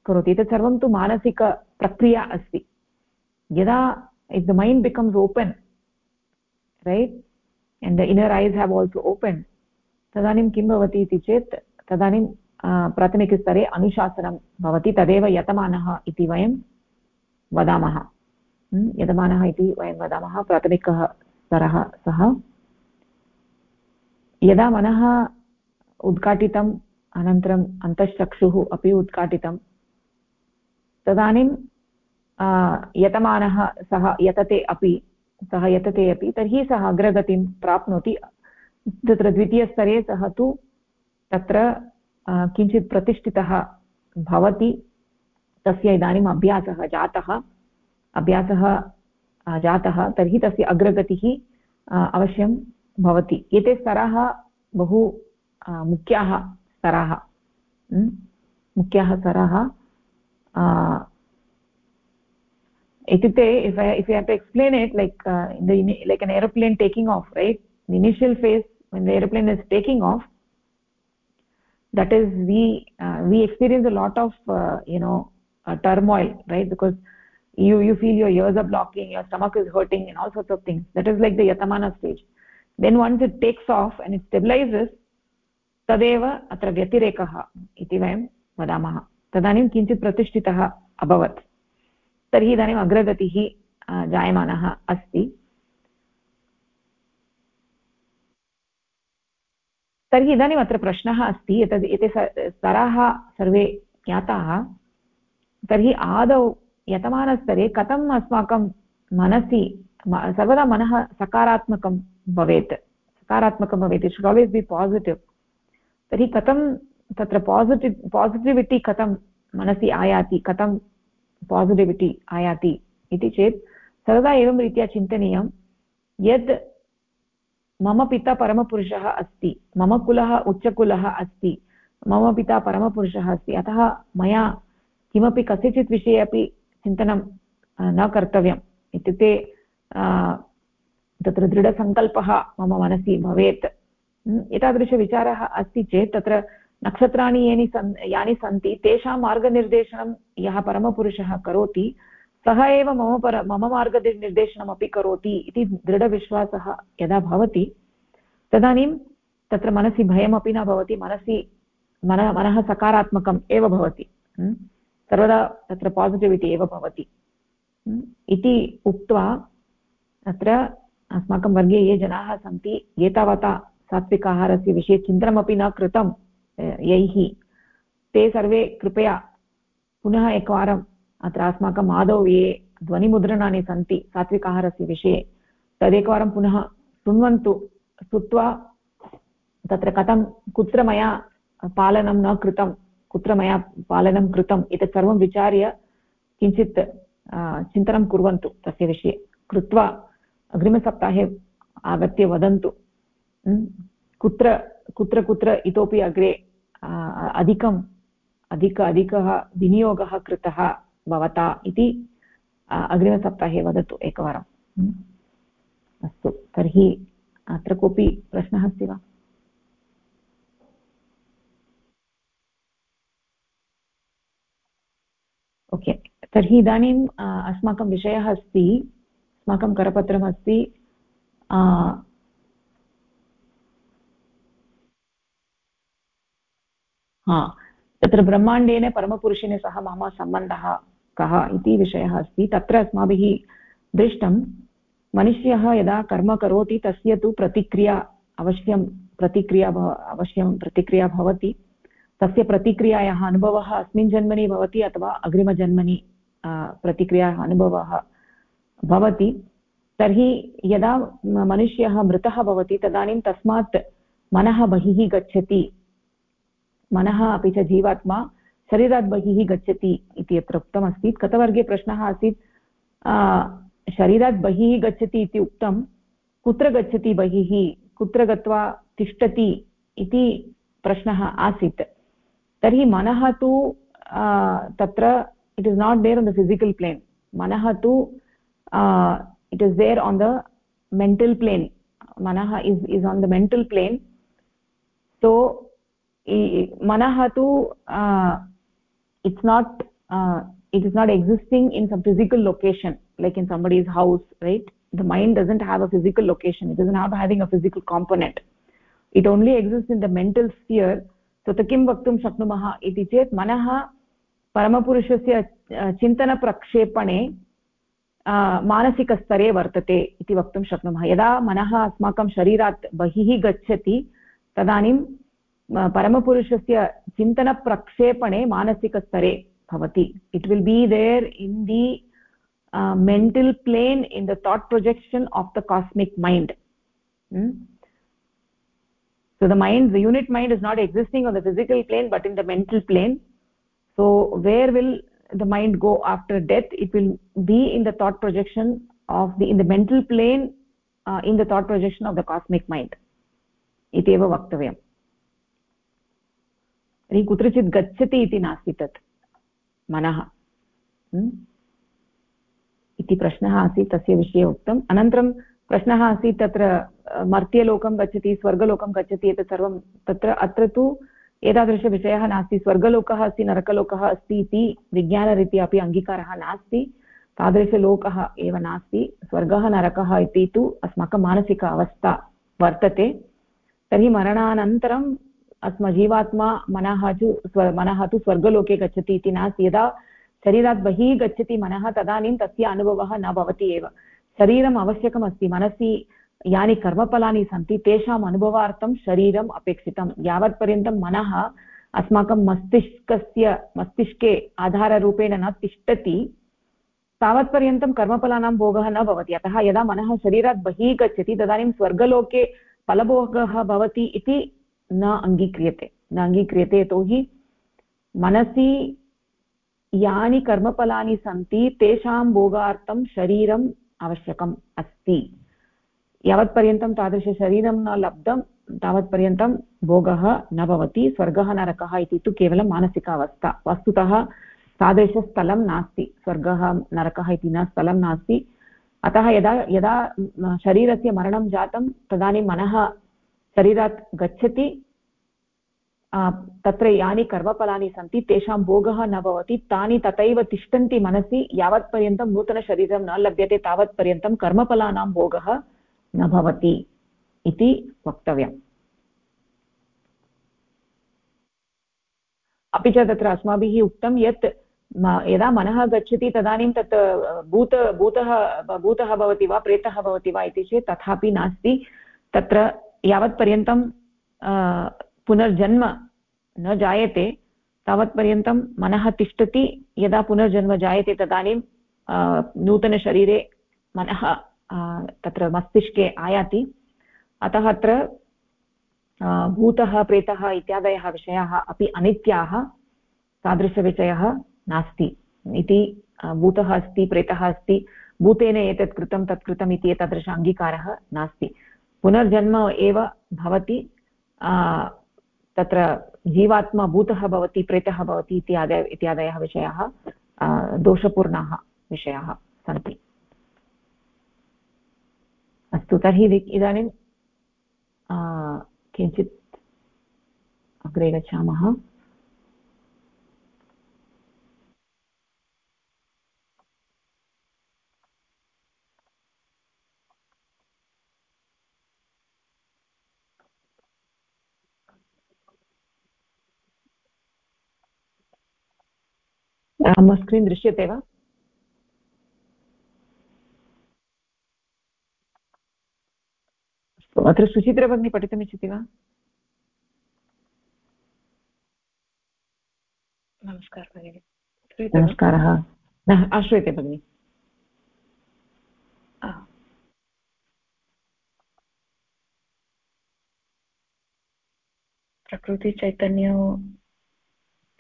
करोति। एतत् सर्वं तु मानसिकप्रक्रिया अस्ति। यदा if the mind becomes open right and the inner eyes have also open तदानीं किं भवति इति चेत्, तदानीं प्राथमिकस्तरे अनुशासनं भवति, तदेव यतमानः इति वयं वदामः। यतमानः इति वयं वदामः प्राथमिकः स्तरः सः यदा मनः उद्घाटितम् अनन्तरम् अन्तश्चक्षुः अपि उद्घाटितं तदानीं यतमानः सः यतते अपि सः यतते अपि तर्हि सः अग्रगतिं प्राप्नोति तत्र द्वितीयस्तरे सः तु तत्र किञ्चित् प्रतिष्ठितः भवति तस्य इदानीम् अभ्यासः जातः अभ्यासः जातः, तर्हि तस्य अग्रगतिः अवश्यं भवति। एते स्तराः बहु मुख्याः स्तराः। मुख्याः स्तराः इत्युक्ते if I if you had explain it like like an aeroplane taking off right initial phase aeroplane is taking off that is we experience a lot of you know turmoil right because you you feel your ears are blocking your stomach is hurting and all sorts of things that is like the yatamana stage then once it takes off and it stabilizes तदेव अत्र व्यतिरेकः इति वयं वदामः तदानीं किञ्चित् प्रतिष्ठितः अभवत् तर्हि इदानीम् अग्रगतिः जायमानः अस्ति तर्हि इदानीम् अत्र प्रश्नः अस्ति एतद् एते स्तराः सर्वे ज्ञाताः तर्हि आदौ यतमानस्तरे कथम् अस्माकं मनसि सर्वदा मनः सकारात्मकं भवेत्। सकारात्मकं भवेत्. It should always be positive तर्हि कथं, तत्र पासिटिव् पासिटिविटि कथं मनसि आयाति, कथं पासिटिविटि आयाति इति चेत्, सर्वदा एवं रीत्या चिन्तनीयं यद् मम पिता परमपुरुषः अस्ति, मम कुलः उच्चकुलः अस्ति, मम पिता परमपुरुषः अस्ति, अतः मया किमपि कस्यचित् विषये अपि चिन्तनं न कर्तव्यम्। इत्युक्ते तत्र दृढसङ्कल्पः मम मनसि भवेत्। एतादृशविचारः अस्ति चेत् तत्र नक्षत्राणि यानि सन्, यानि सन्ति, तेषां मार्गनिर्देशनं यः परमपुरुषः करोति, सः एव मम पर, मम मार्गनिर्देशनमपि करोति इति दृढविश्वासः यदा भवति, तदानीं तत्र मनसि भयमपि न भवति, मनसि, मन, मनः सकारात्मकम् एव भवति। सर्वदा तत्र पासिटिविटि एव भवति। इति उक्त्वा अत्र अस्माकं वर्गे ये जनाः सन्ति, एतावता सात्विकाहारस्य विषये चिन्तनमपि न कृतं यैः। ते सर्वे कृपया पुनः एकवारं अत्र अस्माकम् आदौ ये ध्वनिमुद्रणानि सन्ति सात्विकाहारस्य विषये, तदेकवारं पुनः शृण्वन्तु। श्रुत्वा तत्र कथं, कुत्र मया पालनं न कृतं कुत्र मया पालनं कृतम् एतत् सर्वं विचार्य किञ्चित् चिन्तनं कुर्वन्तु। तस्य विषये कृत्वा अग्रिमसप्ताहे आगत्य वदन्तु। कुत्र कुत्र कुत्र इतोपि अग्रे अधिकम्, अधिक, अधिकः विनियोगः कृतः भवता इति अग्रिमसप्ताहे वदतु एकवारम्। अस्तु, तर्हि अत्र कोऽपि प्रश्नः अस्ति वा? ओके। तर्हि इदानीम् अस्माकं विषयः अस्ति, अस्माकं करपत्रमस्ति हा, तत्र ब्रह्माण्डेन परमपुरुषेण सह मम सम्बन्धः कः इति विषयः अस्ति। तत्र अस्माभिः दृष्टं, मनुष्यः यदा कर्म करोति, तस्य तु प्रतिक्रिया अवश्यं प्रतिक्रिया अवश्यं प्रतिक्रिया भवति। तस्य प्रतिक्रियायाः अनुभवः अस्मिन् जन्मनि भवति अथवा अग्रिमजन्मनि प्रतिक्रियायाः अनुभवः भवति। तर्हि यदा मनुष्यः मृतः भवति, तदानीं तस्मात् मनः बहिः गच्छति। मनः अपि च जीवात्मा शरीरात् बहिः गच्छति इति अत्र उक्तमस्ति। गतवर्गे प्रश्नः आसीत् शरीरात् बहिः गच्छति इति उक्तं, कुत्र गच्छति बहिः, कुत्र गत्वा तिष्ठति इति प्रश्नः आसीत्। तर्हि मनः तु तत्र it is not there on the physical plane मनः तु it is there on the mental plane मनः is is on the mental plane so मनः तु it's not it is not existing in some physical location like in somebody's house right the mind doesn't have a physical location it doesn't have having a physical component it only exists in the mental sphere तत्र किं वक्तुं शक्नुमः इति चेत् मनः परमपुरुषस्य चिन्तनप्रक्षेपणे मानसिकस्तरे वर्तते इति वक्तुं शक्नुमः। यदा मनः अस्माकं शरीरात् बहिः गच्छति तदानीं परमपुरुषस्य चिन्तनप्रक्षेपणे मानसिकस्तरे will be there in the uh, mental plane in the thought projection of the cosmic mind hmm? So the mind the unit mind is not existing on the physical plane but in the mental plane so where will the mind go after death it will be in the thought projection of the in the mental plane uh, in the thought projection of the cosmic mind इत्येव वक्तव्यम् तर्हि कुत्रचित् गच्छति इति नास्ति तत् मनः इति प्रश्नः आसीत् तस्य विषये उक्तम् अनन्तरं प्रश्नः आसीत् तत्र मर्त्यलोकं गच्छति, स्वर्गलोकं गच्छति एतत् सर्वं तत्र अत्र तु एतादृशविषयः नास्ति। स्वर्गलोकः अस्ति, नरकलोकः अस्ति इति विज्ञानरीत्या अपि अङ्गीकारः नास्ति। तादृशलोकः एव नास्ति। स्वर्गः, नरकः इति तु अस्माकं मानसिक अवस्था वर्तते। तर्हि मरणानन्तरं अस्मा जीवात्मा मनः तु स्व, मनः तु स्वर्गलोके गच्छति इति नास्ति। यदा शरीरात् बहिः गच्छति मनः, तदानीं तस्य अनुभवः न भवति एव। शरीरम् आवश्यकम् अस्ति, मनसि यानि कर्मफलानि सन्ति, तेषाम् अनुभवार्थं शरीरम् अपेक्षितं। यावत्पर्यन्तं मनः अस्माकं मस्तिष्कस्य, मस्तिष्के आधाररूपेण न तिष्ठति, तावत्पर्यन्तं कर्मफलानां भोगः न भवति। अतः यदा मनः शरीरात् बहिः गच्छति तदानीं स्वर्गलोके फलभोगः भवति इति न अङ्गीक्रियते। न अङ्गीक्रियते यतोहि मनसि यानि कर्मफलानि सन्ति, तेषां भोगार्थं शरीरम् आवश्यकम् अस्ति। यावत्पर्यन्तं तादृशशरीरं न लब्धं, तावत्पर्यन्तं भोगः न भवति, स्वर्गः नरकः इति तु केवलं मानसिक अवस्था। वस्तुतः तादृशस्थलं नास्ति, स्वर्गः नरकः इति न स्थलं नास्ति। अतः यदा यदा शरीरस्य मरणं जातं, तदानीं मनः शरीरात् गच्छति तत्र यानि कर्मफलानि सन्ति, तेषां भोगः न भवति, तानि तथैव तिष्ठन्ति मनसि, यावत्पर्यन्तं नूतनशरीरं न लभ्यते, तावत्पर्यन्तं कर्मफलानां भोगः न भवति इति वक्तव्यम्। अपि च तत्र अस्माभिः उक्तं यत् यदा मनः गच्छति तदानीं तत् भूत, भूतः भूतः भवति वा, प्रेतः भवति वा इति चेत् तथापि नास्ति। तत्र यावत्पर्यन्तं पुनर्जन्म न जायते, तावत्पर्यन्तं मनः तिष्ठति, यदा पुनर्जन्म जायते तदानीं नूतनशरीरे मनः तत्र मस्तिष्के आयाति। अतः अत्र भूतः, प्रेतः इत्यादयः विषयाः अपि अनित्याः तादृशविषयः नास्ति। इति भूतः अस्ति, प्रेतः अस्ति, भूतेन एतत् कृतं, तत् कृतम् इति एतादृश अङ्गीकारः नास्ति। पुनर्जन्म एव भवति तत्र जीवात्मा भूतः भवति, प्रेतः भवति इत्यादय, इत्यादयः विषयाः दोषपूर्णाः विषयाः सन्ति। अस्तु, तर्हि इदानीं किञ्चित् अग्रे गच्छामः। मम स्क्रीन् दृश्यते वा? अत्र सुचित्रभगिनी पठितुमिच्छति वा? नमस्कारः भगिनि। नमस्कारः। श्रूयते भगिनि। प्रकृतिचैतन्यो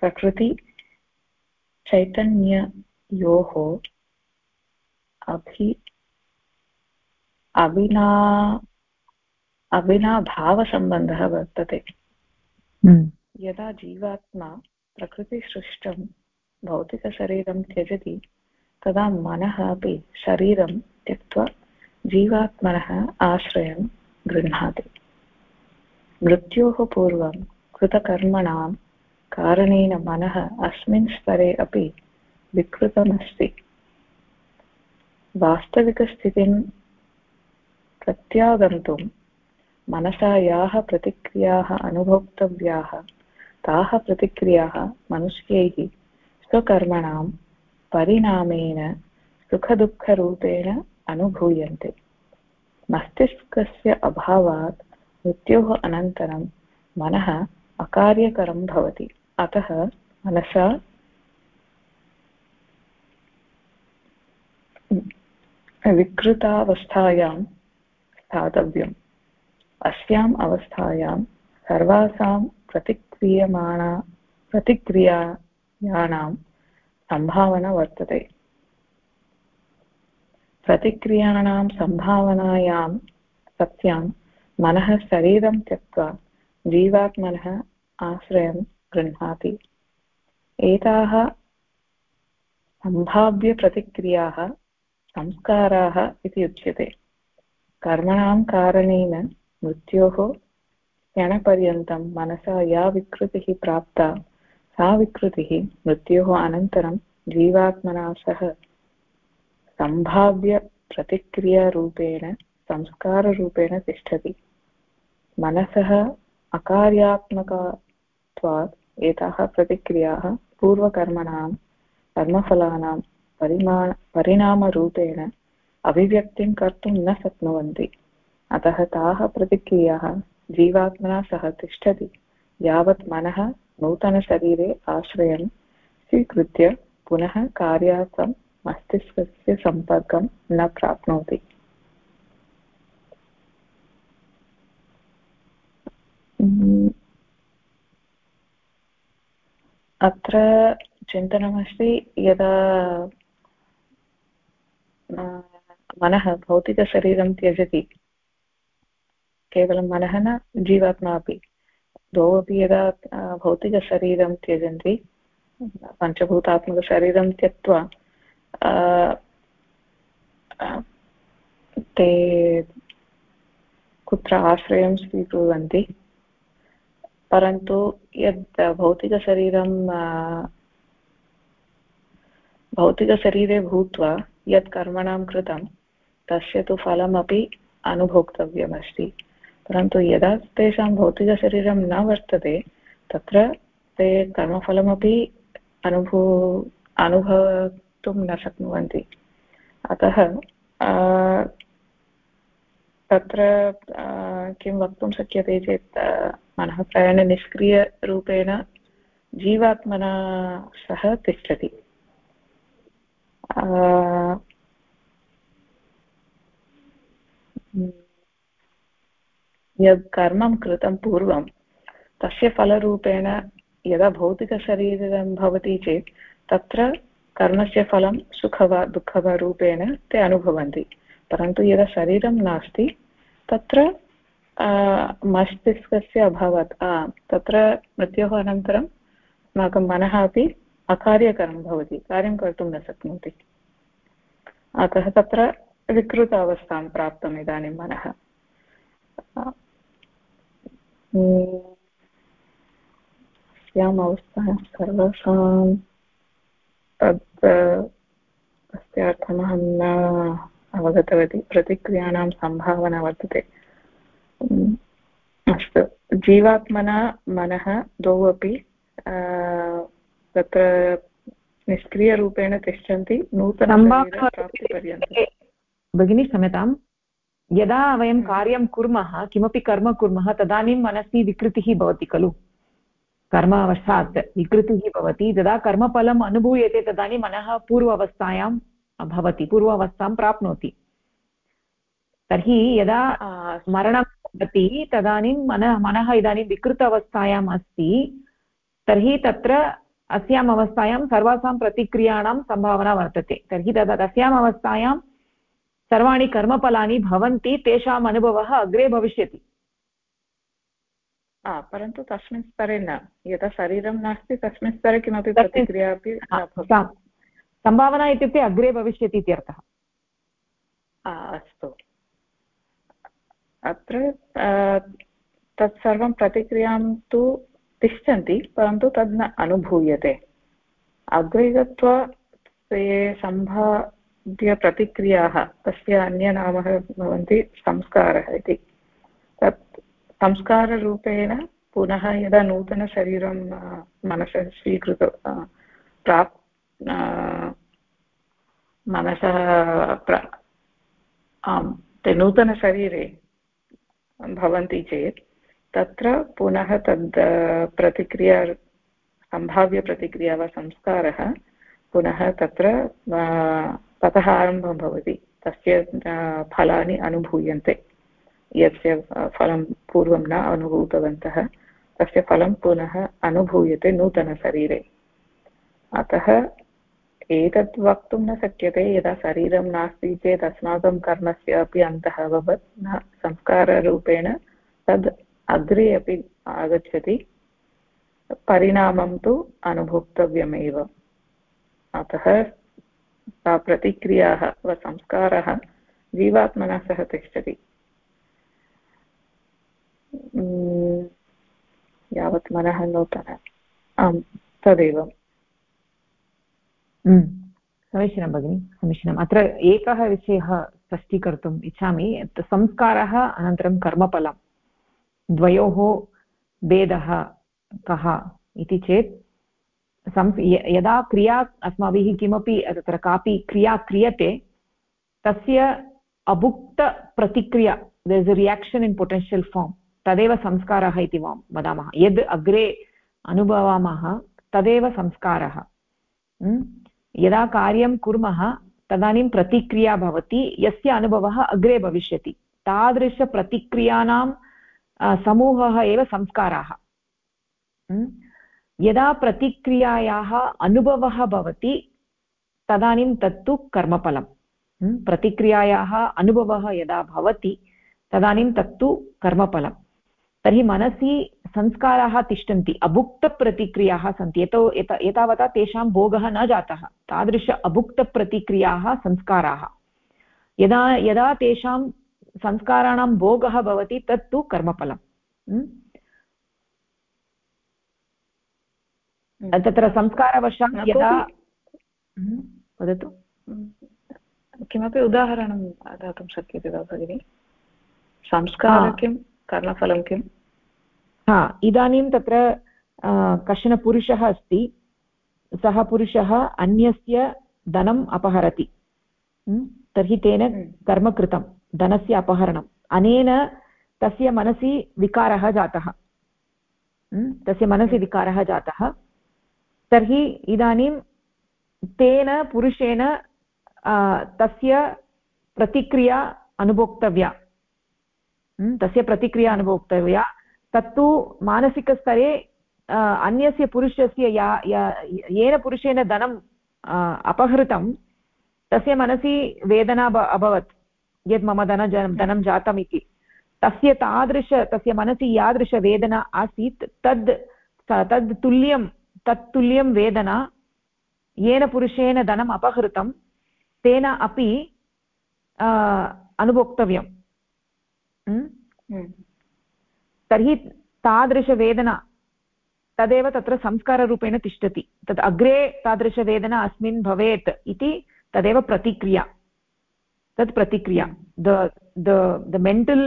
प्रकृति चैतन्ययोः अभि अविना अविनाभावसम्बन्धः वर्तते हम्म। यदा जीवात्मा प्रकृतिसृष्टं भौतिकशरीरं त्यजति तदा मनः अपि शरीरं त्यक्त्वा जीवात्मनः आश्रयं गृह्णाति मृत्योः पूर्वं कृतकर्मणां कारणेन मनः अस्मिन् स्तरे अपि विकृतमस्ति। वास्तविकस्थितिं प्रत्यागन्तुं मनसा याः प्रतिक्रियाः अनुभोक्तव्याः, ताः प्रतिक्रियाः मनुष्यैः स्वकर्मणां परिणामेन सुखदुःखरूपेण अनुभूयन्ते। मस्तिष्कस्य अभावात् मृत्योः अनन्तरं मनः अकार्यकरं भवति। अतः मनसा विकृतावस्थायां स्थातव्यम्। अस्याम् अवस्थायां सर्वासां प्रतिक्रियमाणा प्रतिक्रियायाणां सम्भावना वर्तते। प्रतिक्रियाणां सम्भावनायां सत्यां मनः शरीरं त्यक्त्वा जीवात्मनः आश्रयं गृह्णाति। एताः सम्भाव्यप्रतिक्रियाः संस्काराः इति उच्यते। कर्मणां कारणेन मृत्योः क्षणपर्यन्तं मनसा या विकृतिः प्राप्ता, सा विकृतिः मृत्योः अनन्तरं जीवात्मना सह सम्भाव्यप्रतिक्रियारूपेण, संस्काररूपेण तिष्ठति। मनसः अकार्यात्मकत्वात् एताः प्रतिक्रियाः पूर्वकर्मणां, कर्मफलानां परिमा, परिणामरूपेण अभिव्यक्तिं कर्तुं न शक्नुवन्ति। अतः ताः प्रतिक्रियाः जीवात्मना सह तिष्ठति, यावत् मनः नूतनशरीरे आश्रयं स्वीकृत्य पुनः कार्यार्थं मस्तिष्कस्य सम्पर्कं न प्राप्नोति। अत्र चिन्तनमस्ति यदा मनः भौतिकशरीरं त्यजति केवलं मनः न जीवात्मा अपि द्वौ अपि यदा भौतिकशरीरं त्यजन्ति पञ्चभूतात्मकशरीरं त्यक्त्वा ते कुत्र आश्रयं स्वीकुर्वन्ति परन्तु यद् भौतिकशरीरं भौतिकशरीरे भूत्वा यत् कर्मणां कृतं, तस्य तु फलमपि अनुभोक्तव्यमस्ति। परन्तु यदा तेषां भौतिकशरीरं न वर्तते, तत्र ते कर्मफलमपि अनुभू अनुभवतुं न शक्नुवन्ति। अतः तत्र किं वक्तुं शक्यते चेत् मनः प्रायेण निष्क्रियरूपेण जीवात्मना सह तिष्ठति। यत् कर्मं कृतं पूर्वं, तस्य फलरूपेण यदा भौतिकशरीरं भवति चेत्, तत्र कर्मस्य फलं सुख वा दुःख वा रूपेण ते अनुभवन्ति। परन्तु यदा शरीरं नास्ति, तत्र मस्तिष्कस्य अभावात् तत्र मृत्योः अनन्तरम् अस्माकं मनः अपि अकार्यकरं भवति, कार्यं कर्तुं न शक्नोति। अतः तत्र विकृत अवस्थां प्राप्तम् इदानीं मनः। अस्याम् अवस्थायां सर्वासां तत् अर्थमहं न अवगतवती। प्रतिक्रियाणां सम्भावना वर्तते। अस्तु। जीवात्मना मनः द्वौ अपि तत्र निष्क्रियरूपेण तिष्ठन्ति नूतनप्राप्तिपर्यन्तं भगिनी क्षम्यतां यदा वयं कार्यं कुर्मः किमपि कर्म कुर्मः तदानीं मनसि विकृतिः भवति खलु। कर्मावशात् विकृतिः भवति। यदा कर्मफलम् अनुभूयते तदानीं मनः पूर्ववस्थायां भवति पूर्वावस्थां प्राप्नोति। तर्हि यदा मरणं भवति तदानीं मनः मनः इदानीं विकृत अवस्थायाम् अस्ति। तर्हि तत्र अस्याम् अवस्थायां सर्वासां प्रतिक्रियाणां सम्भावना वर्तते। तर्हि तदा तस्याम् अवस्थायां सर्वाणि कर्मफलानि भवन्ति तेषाम् अनुभवः अग्रे भविष्यति। परन्तु तस्मिन् स्तरे न। यदा शरीरं नास्ति तस्मिन् स्तरे किमपि प्रतिक्रिया अपि सम्भावना इत्युक्ते अग्रे भविष्यति इत्यर्थः। अस्तु। अत्र तत्सर्वं प्रतिक्रियाँ तु तिष्ठन्ति, परन्तु तद् न अनुभूयते। अग्रे गत्वा ते सम्भाव्यप्रतिक्रियाः तस्य अन्यनाम भवन्ति संस्कारः इति। तत् संस्काररूपेण पुनः यदा नूतनशरीरं मनसः स्वीकृत प्राप् मनसः आम्, ते नूतनशरीरे भवन्ति चेत्, तत्र पुनः तद् प्रतिक्रिया सम्भाव्यप्रतिक्रिया वा संस्कारः पुनः तत्र ततः आरम्भं भवति। तस्य फलानि अनुभूयन्ते। यस्य फलं पूर्वं न अनुभूतवन्तः, तस्य फलं पुनः अनुभूयते नूतनशरीरे। अतः एतत् वक्तुं न शक्यते, यदा शरीरं नास्ति चेत् अस्माकं कर्मस्य अपि अन्तः अभवत्। न, संस्काररूपेण तद् अग्रे अपि आगच्छति। परिणामं तु अनुभोक्तव्यमेव। अतः सा प्रतिक्रियाः वा संस्कारः जीवात्मना सह तिष्ठति। यावत् मनः नूतन। आम् तदेव समीचीनं भगिनि, समीचीनम्। अत्र एकः विषयः स्पष्टीकर्तुम् इच्छामि। संस्कारः, अनन्तरं कर्मफलं द्वयोः भेदः कः इति चेत् संस् यदा क्रिया, अस्माभिः किमपि तत्र कापि क्रिया क्रियते, तस्य अभुक्तप्रतिक्रिया there is a reaction in potential form तदेव संस्कारः इति वदामः। यद् अग्रे अनुभवामः, तदेव संस्कारः। यदा कार्यं कुर्मः, तदानीं प्रतिक्रिया भवति, यस्य अनुभवः अग्रे भविष्यति। तादृशप्रतिक्रियाणां समूहः एव संस्काराः। यदा प्रतिक्रियायाः अनुभवः भवति, तदानीं तत्तु कर्मफलं प्रतिक्रियायाः अनुभवः यदा भवति, तदानीं तत्तु कर्मफलं तर्हि मनसि संस्काराः तिष्ठन्ति अभुक्तप्रतिक्रियाः सन्ति। यतो एत एतावता तेषां भोगः न जातः। तादृश अभुक्तप्रतिक्रियाः संस्काराः। यदा यदा तेषां संस्काराणां भोगः भवति तत्तु कर्मफलम्। तत्र संस्कारवशात् यदा वदतु। किमपि उदाहरणं दातुं शक्यते वा भगिनि? संस्कारः किं? कर्मफलं किम्? हा इदानीं तत्र कश्चन पुरुषः अस्ति सः पुरुषः अन्यस्य धनम् अपहरति तर्हि तेन कर्म कृतं धनस्य अपहरणम्। अनेन तस्य मनसि विकारः जातः तस्य मनसि विकारः जातः। तर्हि इदानीं तेन पुरुषेण तस्य प्रतिक्रिया अनुभोक्तव्या तस्य प्रतिक्रिया अनुभोक्तव्या। तत्तु मानसिकस्तरे अन्यस्य पुरुषस्य या येन पुरुषेण धनम् अपहृतं, तस्य मनसि वेदना अभवत्, यद् मम धन धनं जातम् इति तस्य तादृश, तस्य मनसि यादृशवेदना आसीत्, तद् तद् तुल्यं, तत् तुल्यं वेदना, येन पुरुषेण धनम् अपहृतं, तेन अपि अनुभोक्तव्यम्। तर्हि तादृशवेदना तदेव तत्र संस्काररूपेण तिष्ठति। तत् अग्रे तादृशवेदना अस्मिन् भवेत् इति तदेव प्रतिक्रिया। तत् प्रतिक्रिया। The the the mental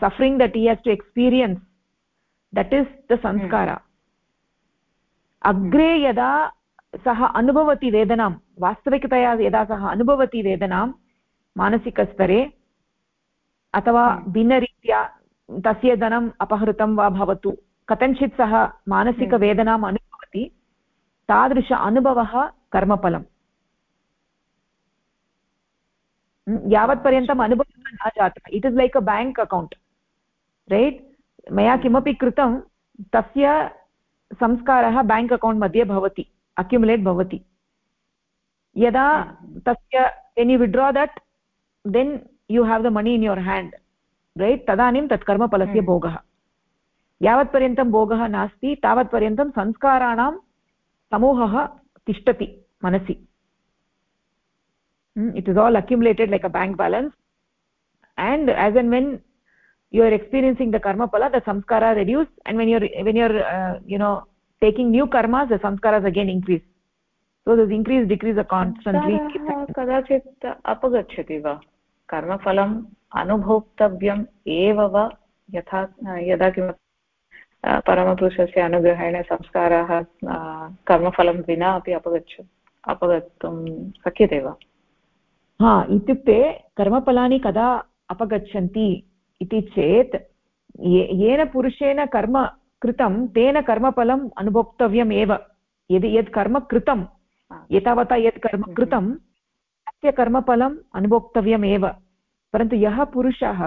suffering that he has to experience that is the samskara. अग्रे यदा सः अनुभवति वेदनां वास्तविकतया यदा सः अनुभवति वेदनां मानसिकस्तरे अथवा भिन्नरीत्या तस्य धनम् अपहृतं वा भवतु। कथञ्चित् सः मानसिकवेदनाम् अनुभवति। तादृश अनुभवः कर्मफलम्। यावत्पर्यन्तम् अनुभवः न जातः। It is like a bank account right मया किमपि कृतं तस्य संस्कारः बेङ्क् अकौण्ट् मध्ये भवति अक्युमुलेट् भवति। यदा तस्य when you withdraw that then you have the money in your hand right तदानीं तत् कर्मफलस्य हम्म। भोगः यावत्पर्यन्तं भोगः नास्ति तावत्पर्यन्तं संस्काराणां समूहः तिष्ठति मनसि it is all accumulated like a bank balance and as and when you are experiencing the karma pala the samskara reduce and when you're when you're uh, you know taking new karmas the samskaras again increase so this increase decrease are constantly कदाचित् अपगच्छति वा कर्मफलम् अनुभोक्तव्यम् एव वा यथा यदा किमपि परमपुरुषस्य अनुग्रहेण संस्काराः कर्मफलं विना अपि अपगच्छ अपगन्तुं शक्यते वा हा इत्युक्ते कर्मफलानि कदा अपगच्छन्ति इति चेत् येन पुरुषेण कर्म कृतं तेन कर्मफलम् अनुभोक्तव्यम् एव यदि यत् कर्म कृतं एतावता यत् कर्म हम्म। कृतं तस्य कर्मफलम् अनुभोक्तव्यम् एव परन्तु यः पुरुषः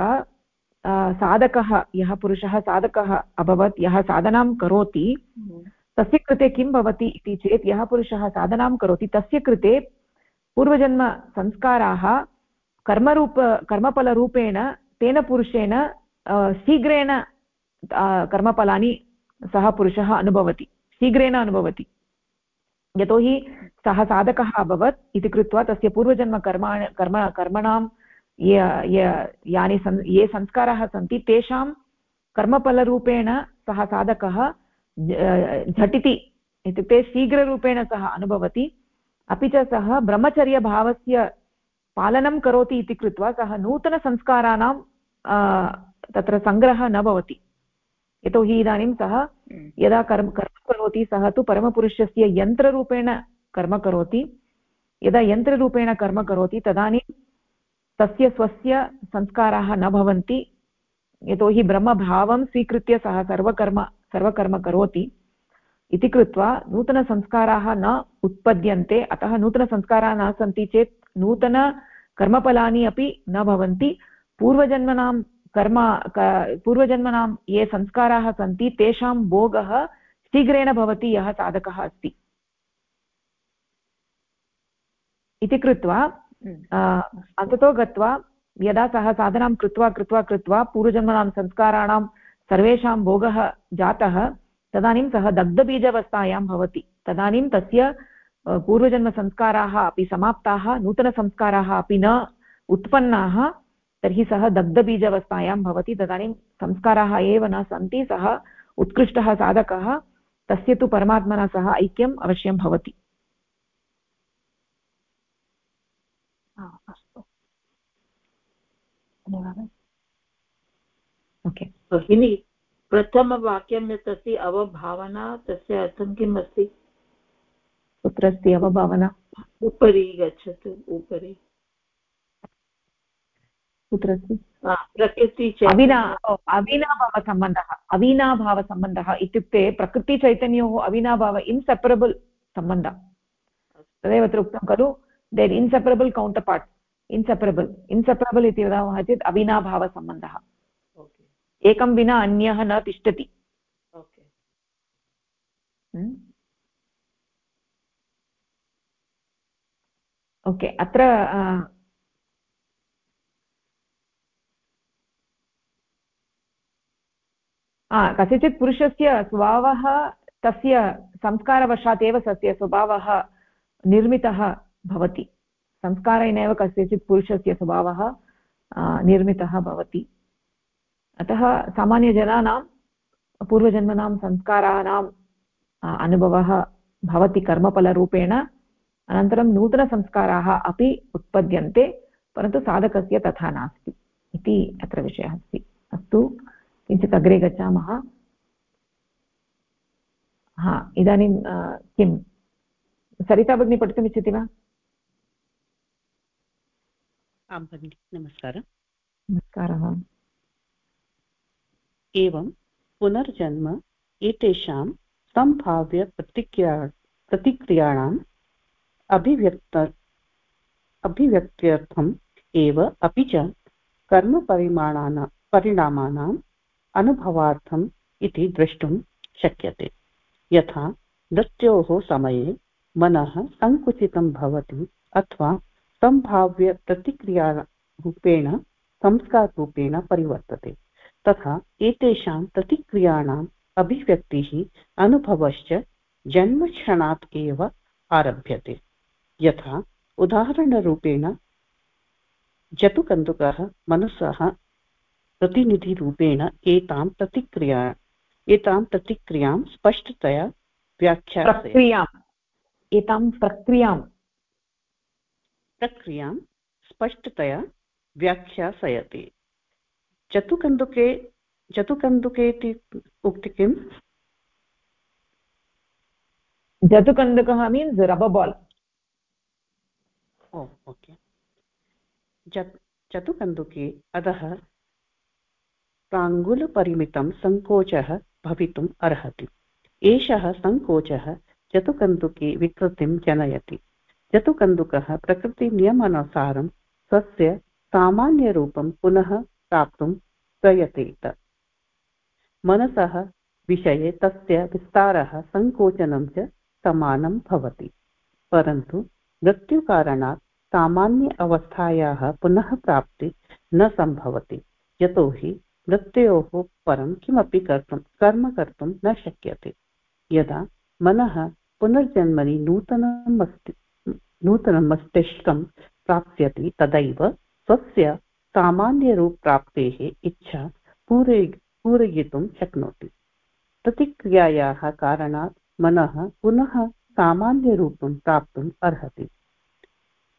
साधकः यः पुरुषः साधकः अभवत् यः साधनां करोति हम्म। तस्य कृते किं भवति इति चेत् यः पुरुषः साधनां करोति तस्य कृते पूर्वजन्मसंस्काराः कर्मरूप कर्मफलरूपेण तेन पुरुषेण शीघ्रेण कर्मफलानि सः पुरुषः अनुभवति शीघ्रेण अनुभवति यतोहि सः साधकः अभवत् इति कृत्वा तस्य पूर्वजन्मकर्मा कर्म कर्मणां यानि सन् ये संस्काराः सन्ति तेषां कर्मफलरूपेण सः साधकः झटिति इत्युक्ते शीघ्ररूपेण सः अनुभवति। अपि च सः ब्रह्मचर्यभावस्य पालनं करोति इति कृत्वा सः नूतनसंस्काराणां तत्र सङ्ग्रहः न भवति। यतोहि इदानीं सः हम्म। यदा कर्म कर्म करोति सः तु परमपुरुषस्य यन्त्ररूपेण कर्म करोति। यदा यन्त्ररूपेण कर्म करोति तदानीं तस्य स्वस्य संस्काराः न भवन्ति। यतोहि ब्रह्मभावं स्वीकृत्य सः सर्वकर्म सर्वकर्म करोति। इति कृत्वा नूतनसंस्काराः न उत्पद्यन्ते। अतः नूतनसंस्काराः न सन्ति चेत् नूतनकर्मफलानि अपि न भवन्ति। पूर्वजन्मनां कर्म पूर्वजन्मनां ये संस्काराः सन्ति, तेषां भोगः शीघ्रेण भवति, यः साधकः अस्ति। इति कृत्वा। अन्ततो गत्वा यदा सः साधनां कृत्वा कृत्वा कृत्वा पूर्वजन्मनां संस्काराणां सर्वेषां भोगः जातः, तदानीं सः दग्धबीजावस्थायां भवति। तदानीं तस्य पूर्वजन्मसंस्काराः अपि समाप्ताः, नूतनसंस्काराः अपि न उत्पन्नाः, तर्हि सः दग्धबीजावस्थायां भवति। तदानीं संस्काराः एव न सन्ति, सः उत्कृष्टः साधकः, तस्य तु परमात्मना सह ऐक्यम् अवश्यं भवति अस्तु धन्यवादः ओके भगिनी प्रथमवाक्यं यत् अस्ति अवभावना तस्य अर्थं किम् अस्ति कुत्र अस्ति अवभावना उपरि गच्छतु उपरि कुत्र अस्ति प्रकृति अविना अविनाभावसम्बन्धः अविनाभावसम्बन्धः इत्युक्ते प्रकृतिचैतन्योः अविनाभाव इन्सेपरबल् सम्बन्धः तदेव अत्र उक्तं खलु there inseparable counterpart inseparable inseparable इति वदामः चेत् अविनाभावसम्बन्धः। एकं विना अन्यः न तिष्ठति। ओके अत्र कस्यचित् पुरुषस्य स्वभावः तस्य संस्कारवशात् एव तस्य स्वभावः निर्मितः भवति। संस्कारेणेव कस्यचित् पुरुषस्य स्वभावः निर्मितः भवति। अतः सामान्यजनानां, पूर्वजन्मनां संस्काराणाम् अनुभवः भवति कर्मफलरूपेण। अनन्तरं नूतनसंस्काराः अपि उत्पद्यन्ते, परन्तु साधकस्य तथा नास्ति इति अत्र विषयः अस्ति। अस्तु, किञ्चित् अग्रे गच्छामः। हा, इदानीं किं? सरिता भगिनी पठितुम् वा? आं भगिनि नमस्कारः। नमस्कारः। एवं पुनर्जन्म एतेषां सम्भाव्यप्रतिक्रिया प्रतिक्रियाणां अभिव्यक्त अभिव्यक्त्यर्थम् एव अपि च कर्मपरिमाणानां परिणामानाम् अनुभवार्थम् इति द्रष्टुं शक्यते। यथा मृत्योः समये मनः सङ्कुचितं भवति अथवा सम्भाव्यप्रतिक्रियारूपेण संस्काररूपेण परिवर्तते। तथा एतेषां प्रतिक्रियाणाम् अभिव्यक्तिः अनुभवश्च जन्मक्षणात् एव आरभ्यते। यथा उदाहरणरूपेण, जतुकन्दुकः मनसः प्रतिनिधिरूपेण एतां प्रतिक्रिया, एतां प्रतिक्रियाँ स्पष्टतया व्याख्या एतां प्रक्रियाँ प्रक्रियाँ स्पष्टतया व्याख्यासयति। चतुकन्दुके चतुकन्दुके इति उक्ति किम्? जतुकन्दुकः means rubber ball oh okay चतुकन्दुके अधः प्राङ्गुलपरिमितं सङ्कोचः भवितुम् अर्हति। एषः सङ्कोचः चतुकन्दुके विकृतिं जनयति। चतुकन्दुकः प्रकृतिनियमानुसारं स्वस्य सामान्यरूपं पुनः प्राप्तुं प्रयतेत। मनसः विषये तस्य विस्तारः सङ्कोचनं च समानं भवति, परन्तु मृत्युकारणात् सामान्य अवस्थायाः पुनः प्राप्ति न सम्भवति, यतोहि मृत्योः परं किमपि कर्तुं, कर्म कर्तुं न शक्यते। यदा मनः पुनर्जन्मनि नूतनं मस्ति नूतनं मस्तिष्कं प्राप्स्यति तदैव स्वस्य सामान्यरूपप्राप्तेः इच्छा पूरय पूरयितुं शक्नोति। प्रतिक्रियायाः कारणात् मनः पुनः सामान्यरूपं प्राप्तुम् अर्हति।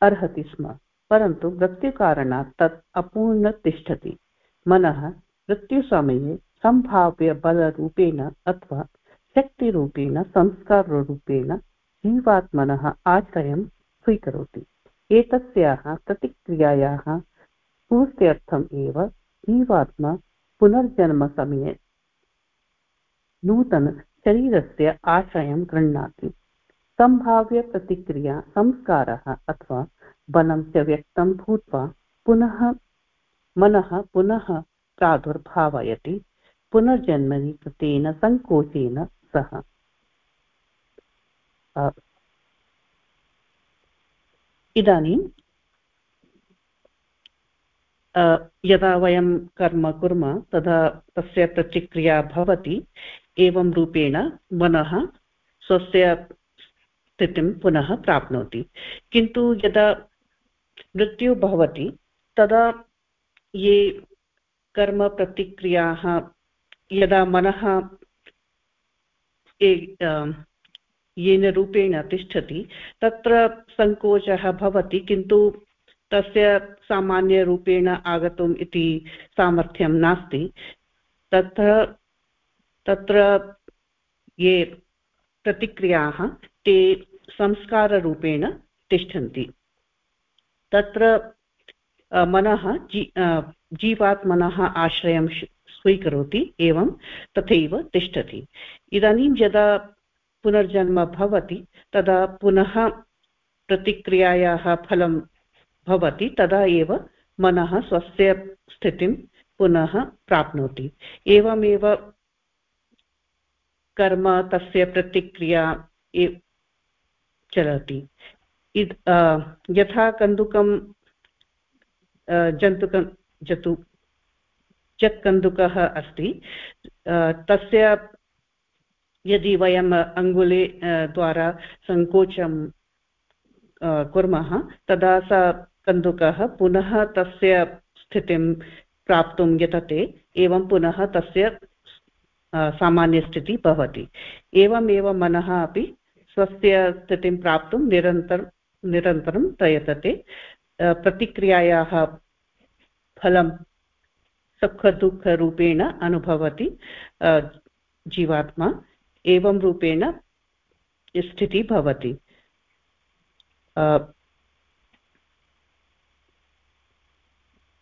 अर्हति स्म, परन्तु मृत्युकारणात् तत् अपूर्ण तिष्ठति मनः मृत्युसमये सम्भाव्यबलरूपेण अथवा शक्तिरूपेण, संस्काररूपेण जीवात्मनः आश्रयं स्वीकरोति। एतस्याः प्रतिक्रियायाः पूर्त्यर्थम् एव जीवात्मा पुनर्जन्मसमये नूतनशरीरस्य आश्रयं गृह्णाति। सम्भाव्यप्रतिक्रिया संस्कारः अथवा बलं च व्यक्तं भूत्वा पुनः मनः पुनः प्रादुर्भावयति। पुनर्जन्मनि कृतेन सङ्कोचेन सह इदानीं यदा वयं कर्म कुर्मः, तदा तस्य प्रतिक्रिया भवति, एवं रूपेण मनः स्वस्य स्थितिं पुनः प्राप्नोति। किन्तु यदा मृत्युः भवति, तदा ये कर्मप्रतिक्रियाः यदा मनः येन रूपेण तिष्ठति, तत्र सङ्कोचः भवति, किन्तु तस्य सामान्यरूपेण आगतुम् इति सामर्थ्यं नास्ति। तत्र तत्र ये प्रतिक्रियाः, ते संस्काररूपेण तिष्ठन्ति। तत्र मनः जी जीवात्मनः आश्रयं स्वीकरोति, एवं तथैव तिष्ठति। इदानीं यदा पुनर्जन्म भवति, तदा पुनः प्रतिक्रियायाः फलं भवति, तदा एव मनः स्वस्य स्थितिं पुनः प्राप्नोति। एवमेव कर्म तस्य प्रतिक्रिया चलति। यथा कन्दुकं जन्तुकं, जतु चक् कन्दुकः अस्ति तस्य यदि वयम् अङ्गुले द्वारा सङ्कोचं कुर्मः, तदा स कन्दुकः पुनः तस्य स्थितिं प्राप्तुं यतते, एवं पुनः तस्य सामान्यस्थितिः भवति। एवमेव मनः अपि स्वस्य स्थितिं प्राप्तुं निरन्तरं निरन्तरं प्रयतते। प्रतिक्रियायाः फलं सुखदुःखरूपेण अनुभवति जीवात्मा। एवं रूपेण स्थितिः भवति।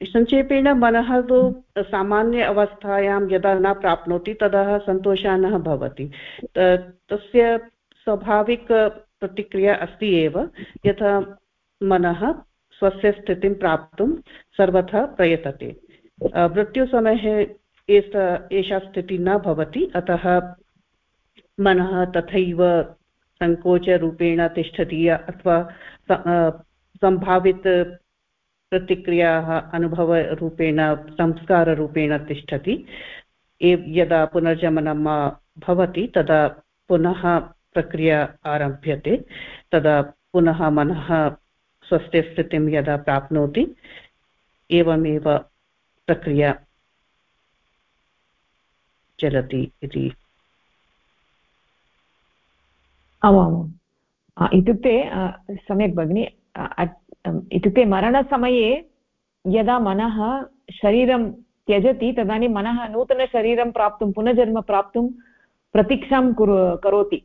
संक्षेपेण मनः तु सामान्य अवस्थायां यदा न प्राप्नोति तदा सन्तोषः न भवति तस्य स्वाभाविकप्रतिक्रिया अस्ति एव, यथा मनः स्वस्य स्थितिं प्राप्तुं सर्वथा प्रयतते। मृत्युसमये एषा स्थितिः न भवति, अतः मनः तथैव सङ्कोचरूपेण तिष्ठति अथवा सम्भावित प्रतिक्रियाः अनुभवरूपेण, संस्काररूपेण तिष्ठति। यदा पुनर्जन्मनं भवति, तदा पुनः प्रक्रिया आरभ्यते, तदा पुनः मनः स्वस्य स्थितिं यदा प्राप्नोति, एवमेव प्रक्रिया चलति इति आमाम् इत्युक्ते सम्यक् भगिनि इत्युक्ते मरणसमये यदा मनः शरीरं त्यजति, तदानीं मनः नूतनशरीरं प्राप्तुं, पुनर्जन्म प्राप्तुं प्रतीक्षां कुरु, करोति।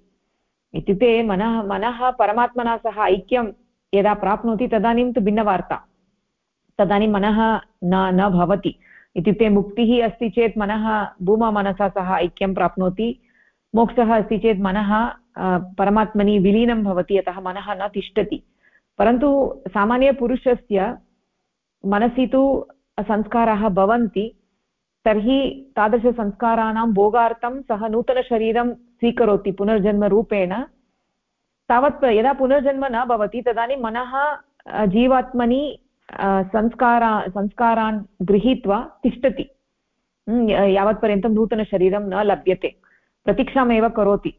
इत्युक्ते मनः मनः परमात्मना सह ऐक्यं यदा प्राप्नोति, तदानीं तु भिन्नवार्ता। तदानीं मनः न न भवति। इत्युक्ते मुक्तिः अस्ति चेत् मनः, भूमा मनसा सह ऐक्यं प्राप्नोति। मोक्षः अस्ति चेत् मनः परमात्मनि विलीनं भवति अतः मनः न तिष्ठति परन्तु सामान्यपुरुषस्य मनसि तु संस्काराः भवन्ति तर्हि तादृशसंस्काराणां भोगार्थं सः नूतनशरीरं स्वीकरोति पुनर्जन्मरूपेण तावत् यदा पुनर्जन्म न भवति तदानीं मनः जीवात्मनि संस्कारा संस्कारान् गृहीत्वा तिष्ठति यावत्पर्यन्तं नूतनशरीरं न लभ्यते प्रतीक्षामेव करोति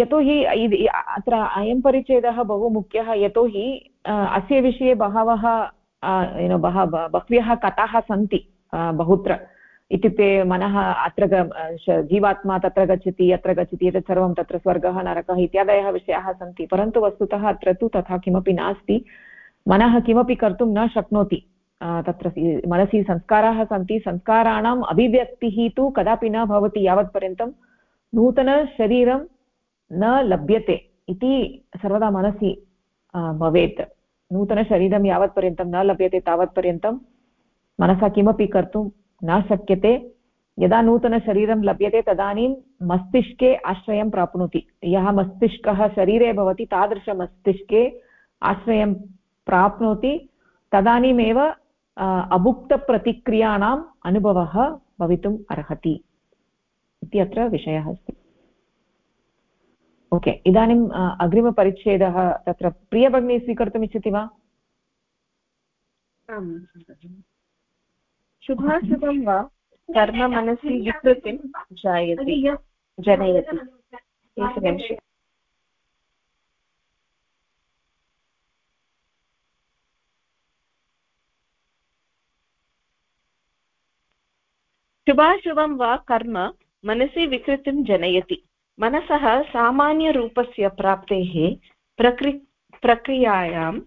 यतोहि अत्र अयं परिच्छेदः बहु मुख्यः, यतोहि अस्य विषये बहवः बह बह्व्यः कथाः सन्ति बहुत्र। इत्युक्ते मनः अत्र जीवात्मा तत्र गच्छति, अत्र गच्छति, एतत् सर्वं तत्र स्वर्गः, नरकः इत्यादयः विषयाः सन्ति। परन्तु वस्तुतः अत्र तु तथा किमपि नास्ति। मनः किमपि कर्तुं न शक्नोति। तत्र मनसि संस्काराः सन्ति। संस्काराणाम् अभिव्यक्तिः तु कदापि न भवति यावत्पर्यन्तं नूतनशरीरं न लभ्यते इति सर्वदा मनसि भवेत्. नूतनशरीरं यावत्पर्यन्तं न लभ्यते तावत्पर्यन्तं मनसा किमपि कर्तुं न शक्यते. यदा नूतनशरीरं लभ्यते तदानीं मस्तिष्के आश्रयं प्राप्नोति. यः मस्तिष्कः शरीरे भवति तादृशमस्तिष्के आश्रयं प्राप्नोति. तदानीमेव अभुक्तप्रतिक्रियाणाम् अनुभवः भवितुम् अर्हति. इति अत्र विषयः अस्ति। ओके, इदानीम् अग्रिमपरिच्छेदः तत्र प्रियभगिनी स्वीकर्तुमिच्छति वा? शुभाशुभं वा? कर्म मनसि विकृतिं जायते, जनयति। एकनिमिषम्। शुभाशुभं वा, कर्म? मनसि विकृतिं जनयति। मनसः सामान्यरूपस्य प्राप्तेः प्रकृ प्रक्रियायां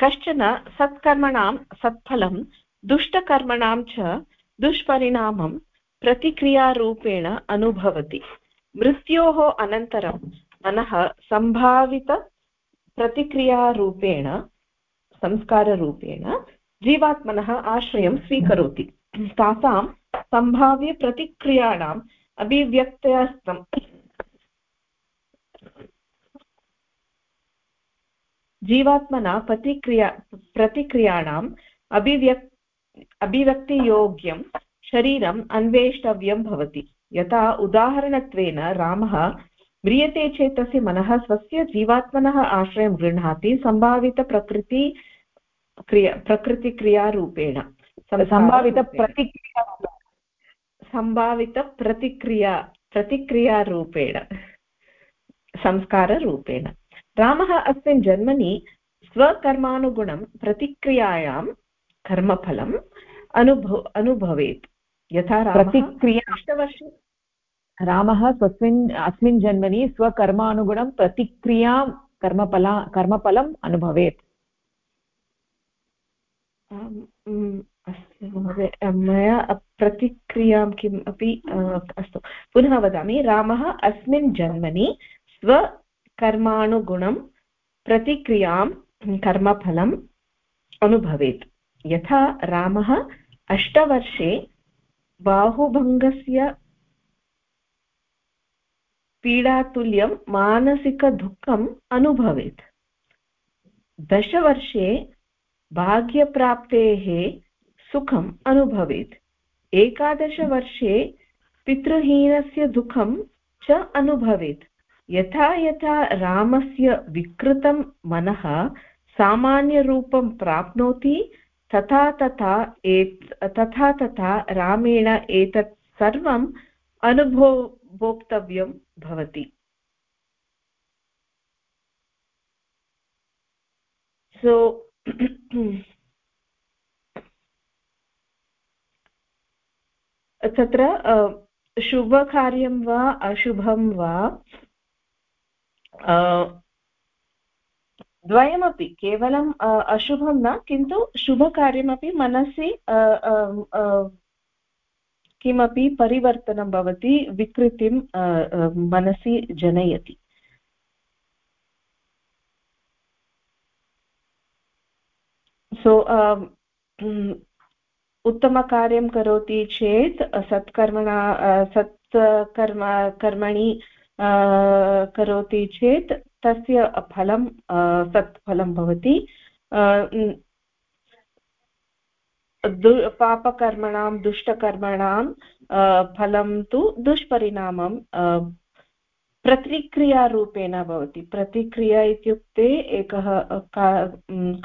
कश्चन सत्कर्मणां, सत्फलं, दुष्टकर्मणां च दुष्परिणामं प्रतिक्रियारूपेण अनुभवति। मृत्योः अनन्तरं मनः सम्भावितप्रतिक्रियारूपेण संस्काररूपेण जीवात्मनः आश्रयं स्वीकरोति। तासां सम्भाव्यप्रतिक्रियाणाम् अभिव्यक्त्यर्थं जीवात्मना प्रतिक्रिया प्रतिक्रियाणाम् अभिव्यक् अभिव्यक्तियोग्यं शरीरम् अन्वेष्टव्यं भवति। यथा उदाहरणत्वेन रामः म्रियते चेत् तस्य मनः स्वस्य जीवात्मनः आश्रयं गृह्णाति सम्भावितप्रकृति क्रिया प्रकृतिक्रियारूपेण। सम्भावितप्रतिक्रिया सम्भावितप्रतिक्रिया प्रतिक्रियारूपेण संस्काररूपेण। रामः अस्मिन् जन्मनि स्वकर्मानुगुणं प्रतिक्रियायां कर्मफलम् अनुभव अनुभवेत्। यथा प्रतिक्रिया। अष्टवर्षे रामः स्वस्मिन् अस्मिन् जन्मनि स्वकर्मानुगुणं प्रतिक्रियाँ कर्मफला कर्मफलम् अनुभवेत्। महोदय मया प्रतिक्रियाँ किम् अपि अस्तु। पुनः वदामि, रामः अस्मिन् जन्मनि स्वकर्मानुगुणं, प्रतिक्रियाँ, कर्मफलम् अनुभवेत्। यथा रामः अष्टवर्षे बाहुभङ्गस्य पीडातुल्यं मानसिकदुःखम् अनुभवेत्। दशवर्षे भाग्यप्राप्तेः सुखम् अनुभवेत्। एकादशवर्षे पितृहीनस्य दुःखं च अनुभवेत्। यथा यथा रामस्य विकृतं मनः सामान्यरूपं प्राप्नोति, तथा तथा एत्, तथा तथा रामेण एतत् सर्वम् अनुभो भोक्तव्यं भवति। सो तत्र शुभकार्यं वा अशुभं वा द्वयमपि केवलम् अशुभं न, किन्तु शुभकार्यमपि मनसि किमपि परिवर्तनं भवति, विकृतिं मनसि जनयति। सो उत्तमकार्यं करोति चेत् सत्कर्मणा सत्कर्म, कर्मणि करोति चेत् तस्य फलं सत् फलं भवति। पापकर्मणां, दुष्टकर्मणां फलं तु दुष्परिणामं प्रतिक्रियारूपेण भवति। प्रतिक्रिया इत्युक्ते एकः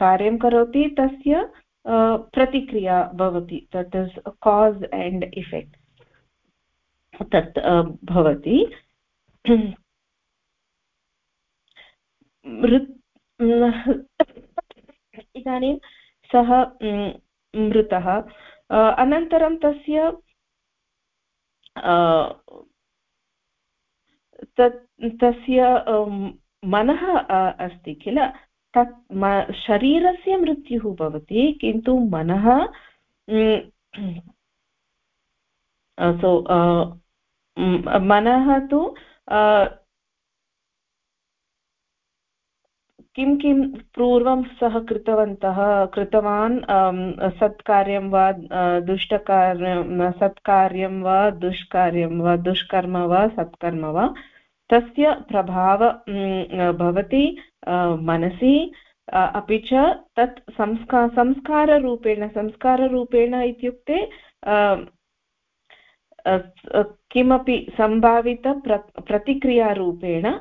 कार्यं करोति तस्य प्रतिक्रिया भवति तत् इस् कास् एण्ड् इफेक्ट् तत् भवति। इदानीं सः मृतः। अनन्तरं तस्य तत्, तस्य मनः अस्ति किल? तत् शरीरस्य मृत्युः भवति, किन्तु मनः सो मनः तु किं किं पूर्वं सः कृतवन्तः, कृतवान् सत्कार्यं वा दुष्टकार्यं, सत्कार्यं वा, दुष्कार्यं वा, दुष्कर्म वा, सत्कर्म वा तस्य प्रभाव भवति मनसि अपि च तत् संस्का, संस्काररूपेण संस्काररूपेण इत्युक्ते किमपि सम्भावित प्र, प्रतिक्रियारूपेण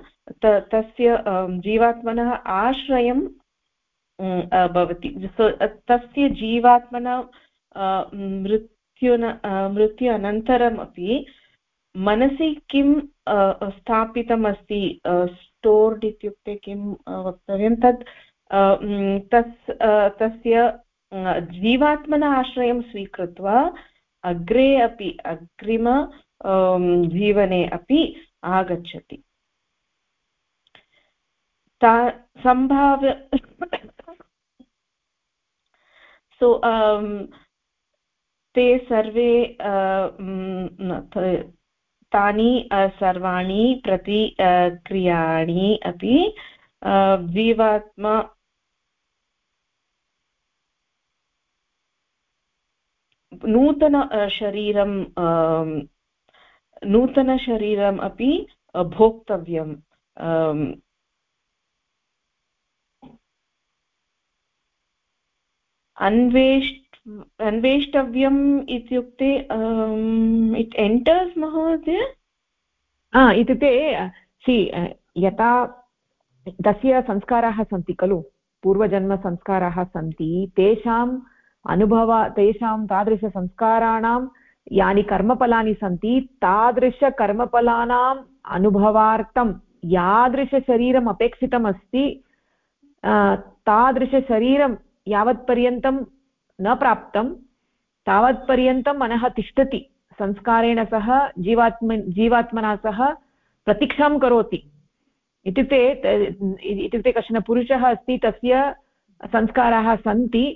तस्य जीवात्मनः आश्रयं भवति। तस्य जीवात्मना मृत्युन मृत्यु अनन्तरमपि मनसि किं स्थापितमस्ति स्टोर्ड् इत्युक्ते किं वक्तव्यं? तत् तस् तस्य जीवात्मना आश्रयं स्वीकृत्य अग्रे अपि, अग्रिम जीवने अपि आगच्छति। ता, सम्भाव्य सो ते सर्वे तानि सर्वाणि प्रति क्रियाणि अपि जीवात्मा नूतन शरीरं नूतनशरीरम् अपि भोक्तव्यम् अन्वेष् अन्वेष्टव्यम् इत्युक्ते इट् एण्टर्स् महोदय? इत्युक्ते, सि यथा, तस्य संस्काराः सन्ति, खलु? पूर्वजन्मसंस्काराः सन्ति, तेषाम् अनुभव, तेषां तादृशसंस्काराणां यानि कर्मफलानि सन्ति, तादृशकर्मफलानाम् अनुभवार्थं यादृशशरीरम् अपेक्षितमस्ति तादृशशरीरं यावत्पर्यन्तं न प्राप्तं, तावत्पर्यन्तं मनः तिष्ठति। संस्कारेण सह, जीवात्म, जीवात्मना सह प्रतीक्षां करोति। इत्युक्ते इत्युक्ते कश्चन पुरुषः अस्ति, तस्य संस्काराः सन्ति।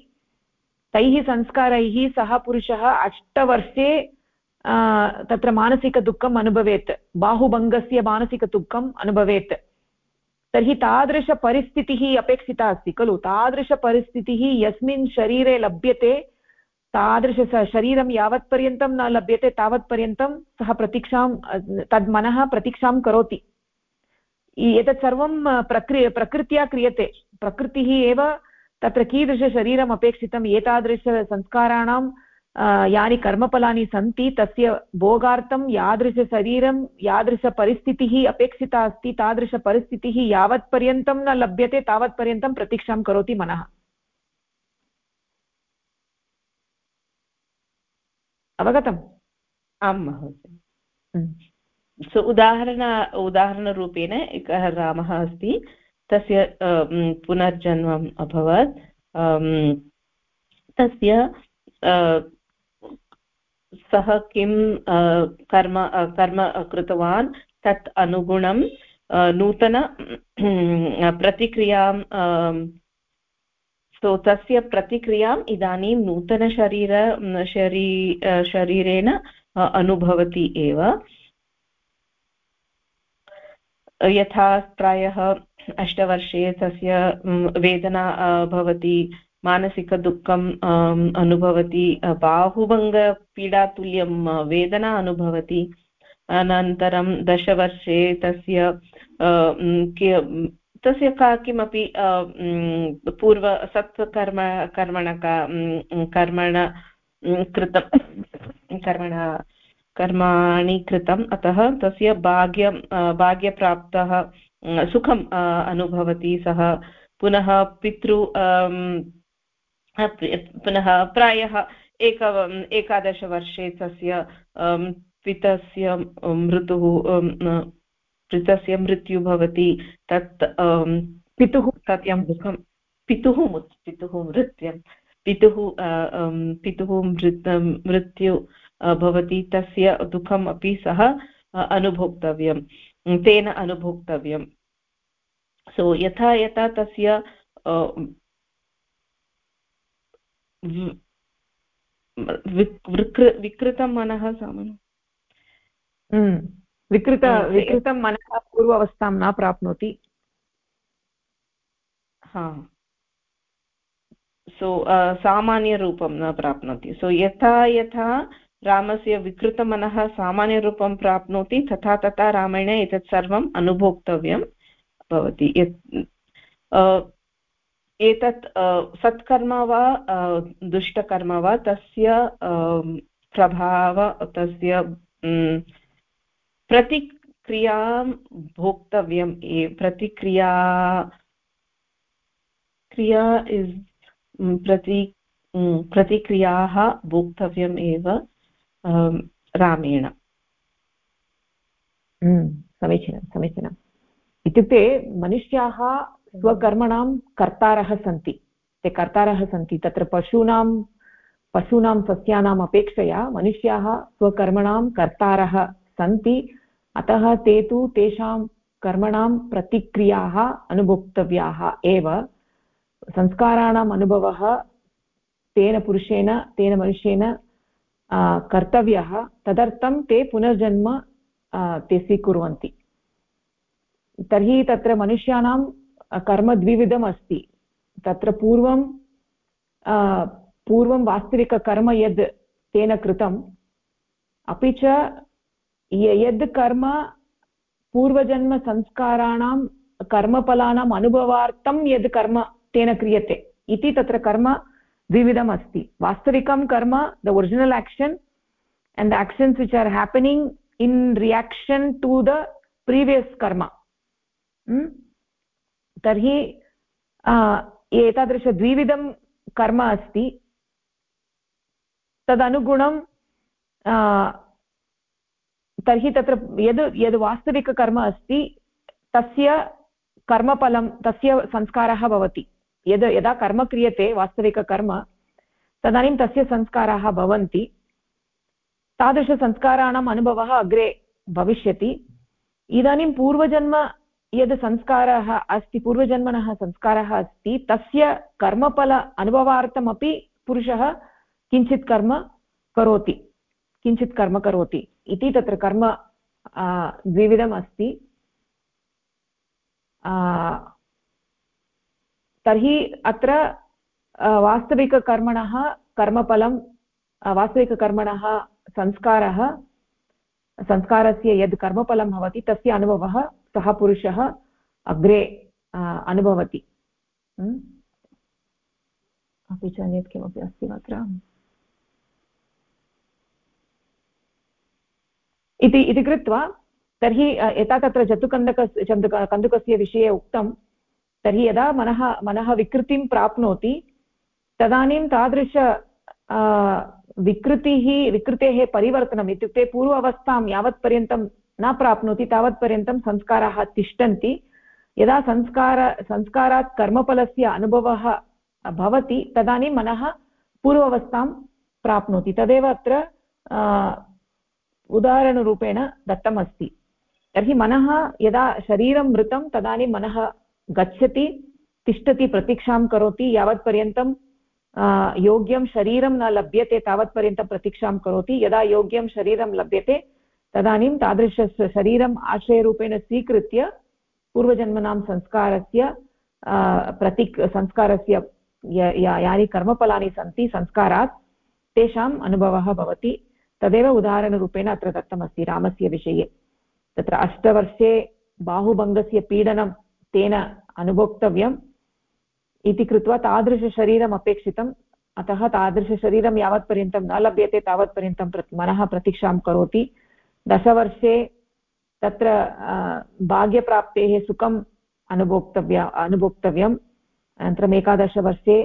तैः संस्कारैः सः पुरुषः अष्टवर्षे तत्र मानसिकदुःखम् अनुभवेत्। बाहुभङ्गस्य मानसिकदुःखम् अनुभवेत्। तर्हि तादृशपरिस्थितिः अपेक्षिता अस्ति, खलु? तादृशपरिस्थितिः यस्मिन् शरीरे लभ्यते, तादृश शरीरं यावत्पर्यन्तं न लभ्यते, तावत्पर्यन्तं सः प्रतीक्षां, तद् मनः प्रतीक्षां करोति। एतत् सर्वं प्रक्रि, प्रकृत्या क्रियते। प्रकृतिः एव तत्र कीदृशशरीरम् अपेक्षितम्, एतादृशसंस्काराणां यानि कर्मफलानि सन्ति तस्य भोगार्थं यादृशशरीरं यादृशपरिस्थितिः अपेक्षिता अस्ति तादृशपरिस्थितिः यावत्पर्यन्तं न लभ्यते तावत्पर्यन्तं प्रतीक्षां करोति मनः। अवगतम्? आं महोदय। सो उदाहरण उदाहरणरूपेण एकः रामः अस्ति तस्य पुनर्जन्मम् अभवत् तस्य सः किं कर्म कर्म कृतवान्, तत् अनुगुणं नूतन प्रतिक्रियाँ सो तस्य प्रतिक्रियाम् इदानीं नूतनशरीर शरी शरीरेण अनुभवति एव। यथा प्रायः अष्टवर्षे तस्य वेदना भवति। मानसिकदुःखम् अनुभवति बाहुभङ्गपीडातुल्यं वेदना अनुभवति। अनन्तरं दशवर्षे तस्य तस्य का किमपि पूर्व सत्त्वकर्म कर्मण कर्मण कृतं, कर्मण, कर्माणि कृतम्। अतः तस्य भाग्यं भाग्यप्राप्तः सुखम् अनुभवति सः। पुनः पितृ पुनः प्रायः एक एकादशवर्षे तस्य पितस्य मृतुः पितस्य मृत्युः भवति तत् पितुः सत्यं दुःखं पितुः पितुः मृत्यं पितुः पितुः मृत् मृत्यु भवति तस्य दुःखम् अपि सः अनुभोक्तव्यं तेन अनुभोक्तव्यं सो यथा यथा तस्य विकृतं मनः सामान्यं। हम्म, विकृत विकृतं मनः पूर्वावस्थां न प्राप्नोति। हा। सो सामान्यरूपं न प्राप्नोति। सो यथा यथा रामस्य विकृतमनः सामान्यरूपं प्राप्नोति तथा तथा रामेण एतत् सर्वम् अनुभोक्तव्यं भवति। यत् एतत् सत्कर्म वा दुष्टकर्म वा, तस्य प्रभाव, तस्य प्रतिक्रियाँ भोक्तव्यम् ए, प्रतिक्रिया, क्रिया इस् प्रति प्रतिक्रियाः भोक्तव्यम् एव रामेण। समीचीनं समीचीनम् इत्युक्ते मनुष्याः स्वकर्मणां कर्तारः सन्ति। ते कर्तारः सन्ति। तत्र पशूनां पशूनां सस्यानाम् अपेक्षया मनुष्याः स्वकर्मणां कर्तारः सन्ति। अतः ते तु तेषां कर्मणां प्रतिक्रियाः अनुभोक्तव्याः एव। संस्काराणाम् अनुभवः तेन पुरुषेण, तेन मनुष्येन कर्तव्यः। तदर्थं ते पुनर्जन्म ते स्वीकुर्वन्ति। तर्हि तत्र मनुष्याणां कर्म द्विविधम् अस्ति तत्र पूर्वं पूर्वं वास्तविककर्म यद् तेन कृतम्, अपि च यद् कर्म पूर्वजन्मसंस्काराणां कर्मफलानाम् अनुभवार्थं यद् कर्म तेन क्रियते, इति तत्र कर्म द्विविधम् अस्ति वास्तविकं कर्म the original and the actions which are happening in reaction to the previous karma hmm? तर्हि एतादृशद्विविधं कर्म अस्ति। तदनुगुणं तर्हि तत्र यद् यद् वास्तविककर्म अस्ति, तस्य कर्मफलं, तस्य संस्कारः भवति। यद्, यदा कर्म क्रियते, वास्तविककर्म, तदानीं तस्य संस्काराः भवन्ति। तादृशसंस्काराणाम् अनुभवः अग्रे भविष्यति। इदानीं पूर्वजन्म यद् संस्कारः अस्ति, पूर्वजन्मनः संस्कारः अस्ति, तस्य कर्मफल अनुभवार्थमपि पुरुषः किञ्चित् कर्म करोति, किञ्चित् कर्म करोति इति तत्र कर्म द्विविधम् अस्ति। तर्हि अत्र वास्तविककर्मणः कर्मफलं वास्तविककर्मणः, संस्कारः, संस्कारस्य यद् कर्मफलं भवति, तस्य अनुभवः सः पुरुषः अग्रे अनुभवति। हम्म? अपि च अन्यत् किमपि अस्ति अत्र इति इति कृत्वा, तर्हि यथा तत्र जतुकन्दक चन्दुक कन्दुकस्य विषये उक्तं, तर्हि यदा मनः मनः विकृतिं प्राप्नोति, तदानीं तादृश विकृतिः, विकृतेः परिवर्तनम् इत्युक्ते पूर्वावस्थां यावत्पर्यन्तं न प्राप्नोति, तावत्पर्यन्तं संस्काराः तिष्ठन्ति। यदा संस्कार, संस्कारात् कर्मफलस्य अनुभवः भवति, तदानीं मनः पूर्वावस्थां प्राप्नोति। तदेव अत्र उदाहरणरूपेण दत्तम् अस्ति तर्हि मनः यदा शरीरं मृतं, तदानीं मनः गच्छति, तिष्ठति, प्रतीक्षां करोति, यावत्पर्यन्तं योग्यं शरीरं न लभ्यते, तावत्पर्यन्तं प्रतीक्षां करोति। यदा योग्यं शरीरं लभ्यते तदानीं तादृशस्य शरीरम् आश्रयरूपेण स्वीकृत्य पूर्वजन्मनां संस्कारस्य प्रतीक्, संस्कारस्य यानि कर्मफलानि सन्ति संस्कारात्, तेषाम् अनुभवः भवति। तदेव उदाहरणरूपेण अत्र दत्तमस्ति रामस्य विषये। तत्र अष्टवर्षे बाहुभङ्गस्य पीडनं तेन अनुभोक्तव्यम् इति कृत्वा तादृशशरीरम् अपेक्षितम्। अतः तादृशशरीरं यावत्पर्यन्तं न लभ्यते, तावत्पर्यन्तं मनः प्रतीक्षां करोति। दशवर्षे तत्र भाग्यप्राप्तेः सुखम् अनुभोक्तव्य, अनुभोक्तव्यम्। अनन्तरम् एकादशवर्षे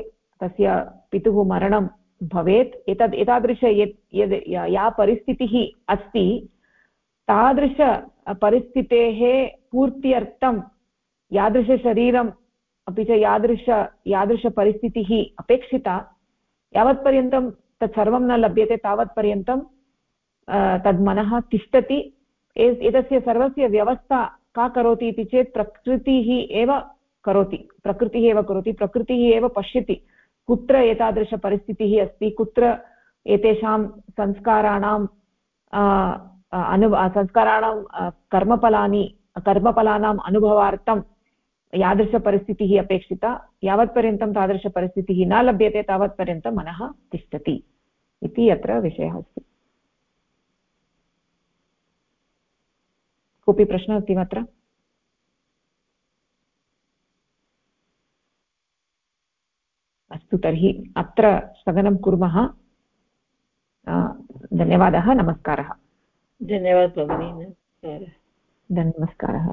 तस्य पितुः मरणं भवेत्। एतद्, एतादृश यत्, यद् या परिस्थितिः अस्ति तादृशपरिस्थितेः पूर्त्यर्थं यादृशशरीरम् अपि च यादृश यादृशपरिस्थितिः अपेक्षिता। यावत्पर्यन्तं तत्सर्वं न लभ्यते, तावत्पर्यन्तं तद् मनः तिष्ठति। एतस्य सर्वस्य व्यवस्था का करोति इति चेत् प्रकृतिः एव करोति। प्रकृतिः एव करोति। प्रकृतिः एव पश्यति कुत्र एतादृशपरिस्थितिः अस्ति, कुत्र एतेषां संस्काराणां अनु संस्काराणां कर्मफलानि, कर्मफलानाम् अनुभवार्थं यादृशपरिस्थितिः अपेक्षिता, यावत्पर्यन्तं तादृशपरिस्थितिः न लभ्यते, तावत्पर्यन्तं मनः तिष्ठति इति अत्र विषयः अस्ति। कोऽपि प्रश्नः अस्ति वा अत्र अस्तु तर्हि अत्र स्थगनं कुर्मः। धन्यवादः नमस्कारः। धन्यवादः भगिनी नमस्कारः।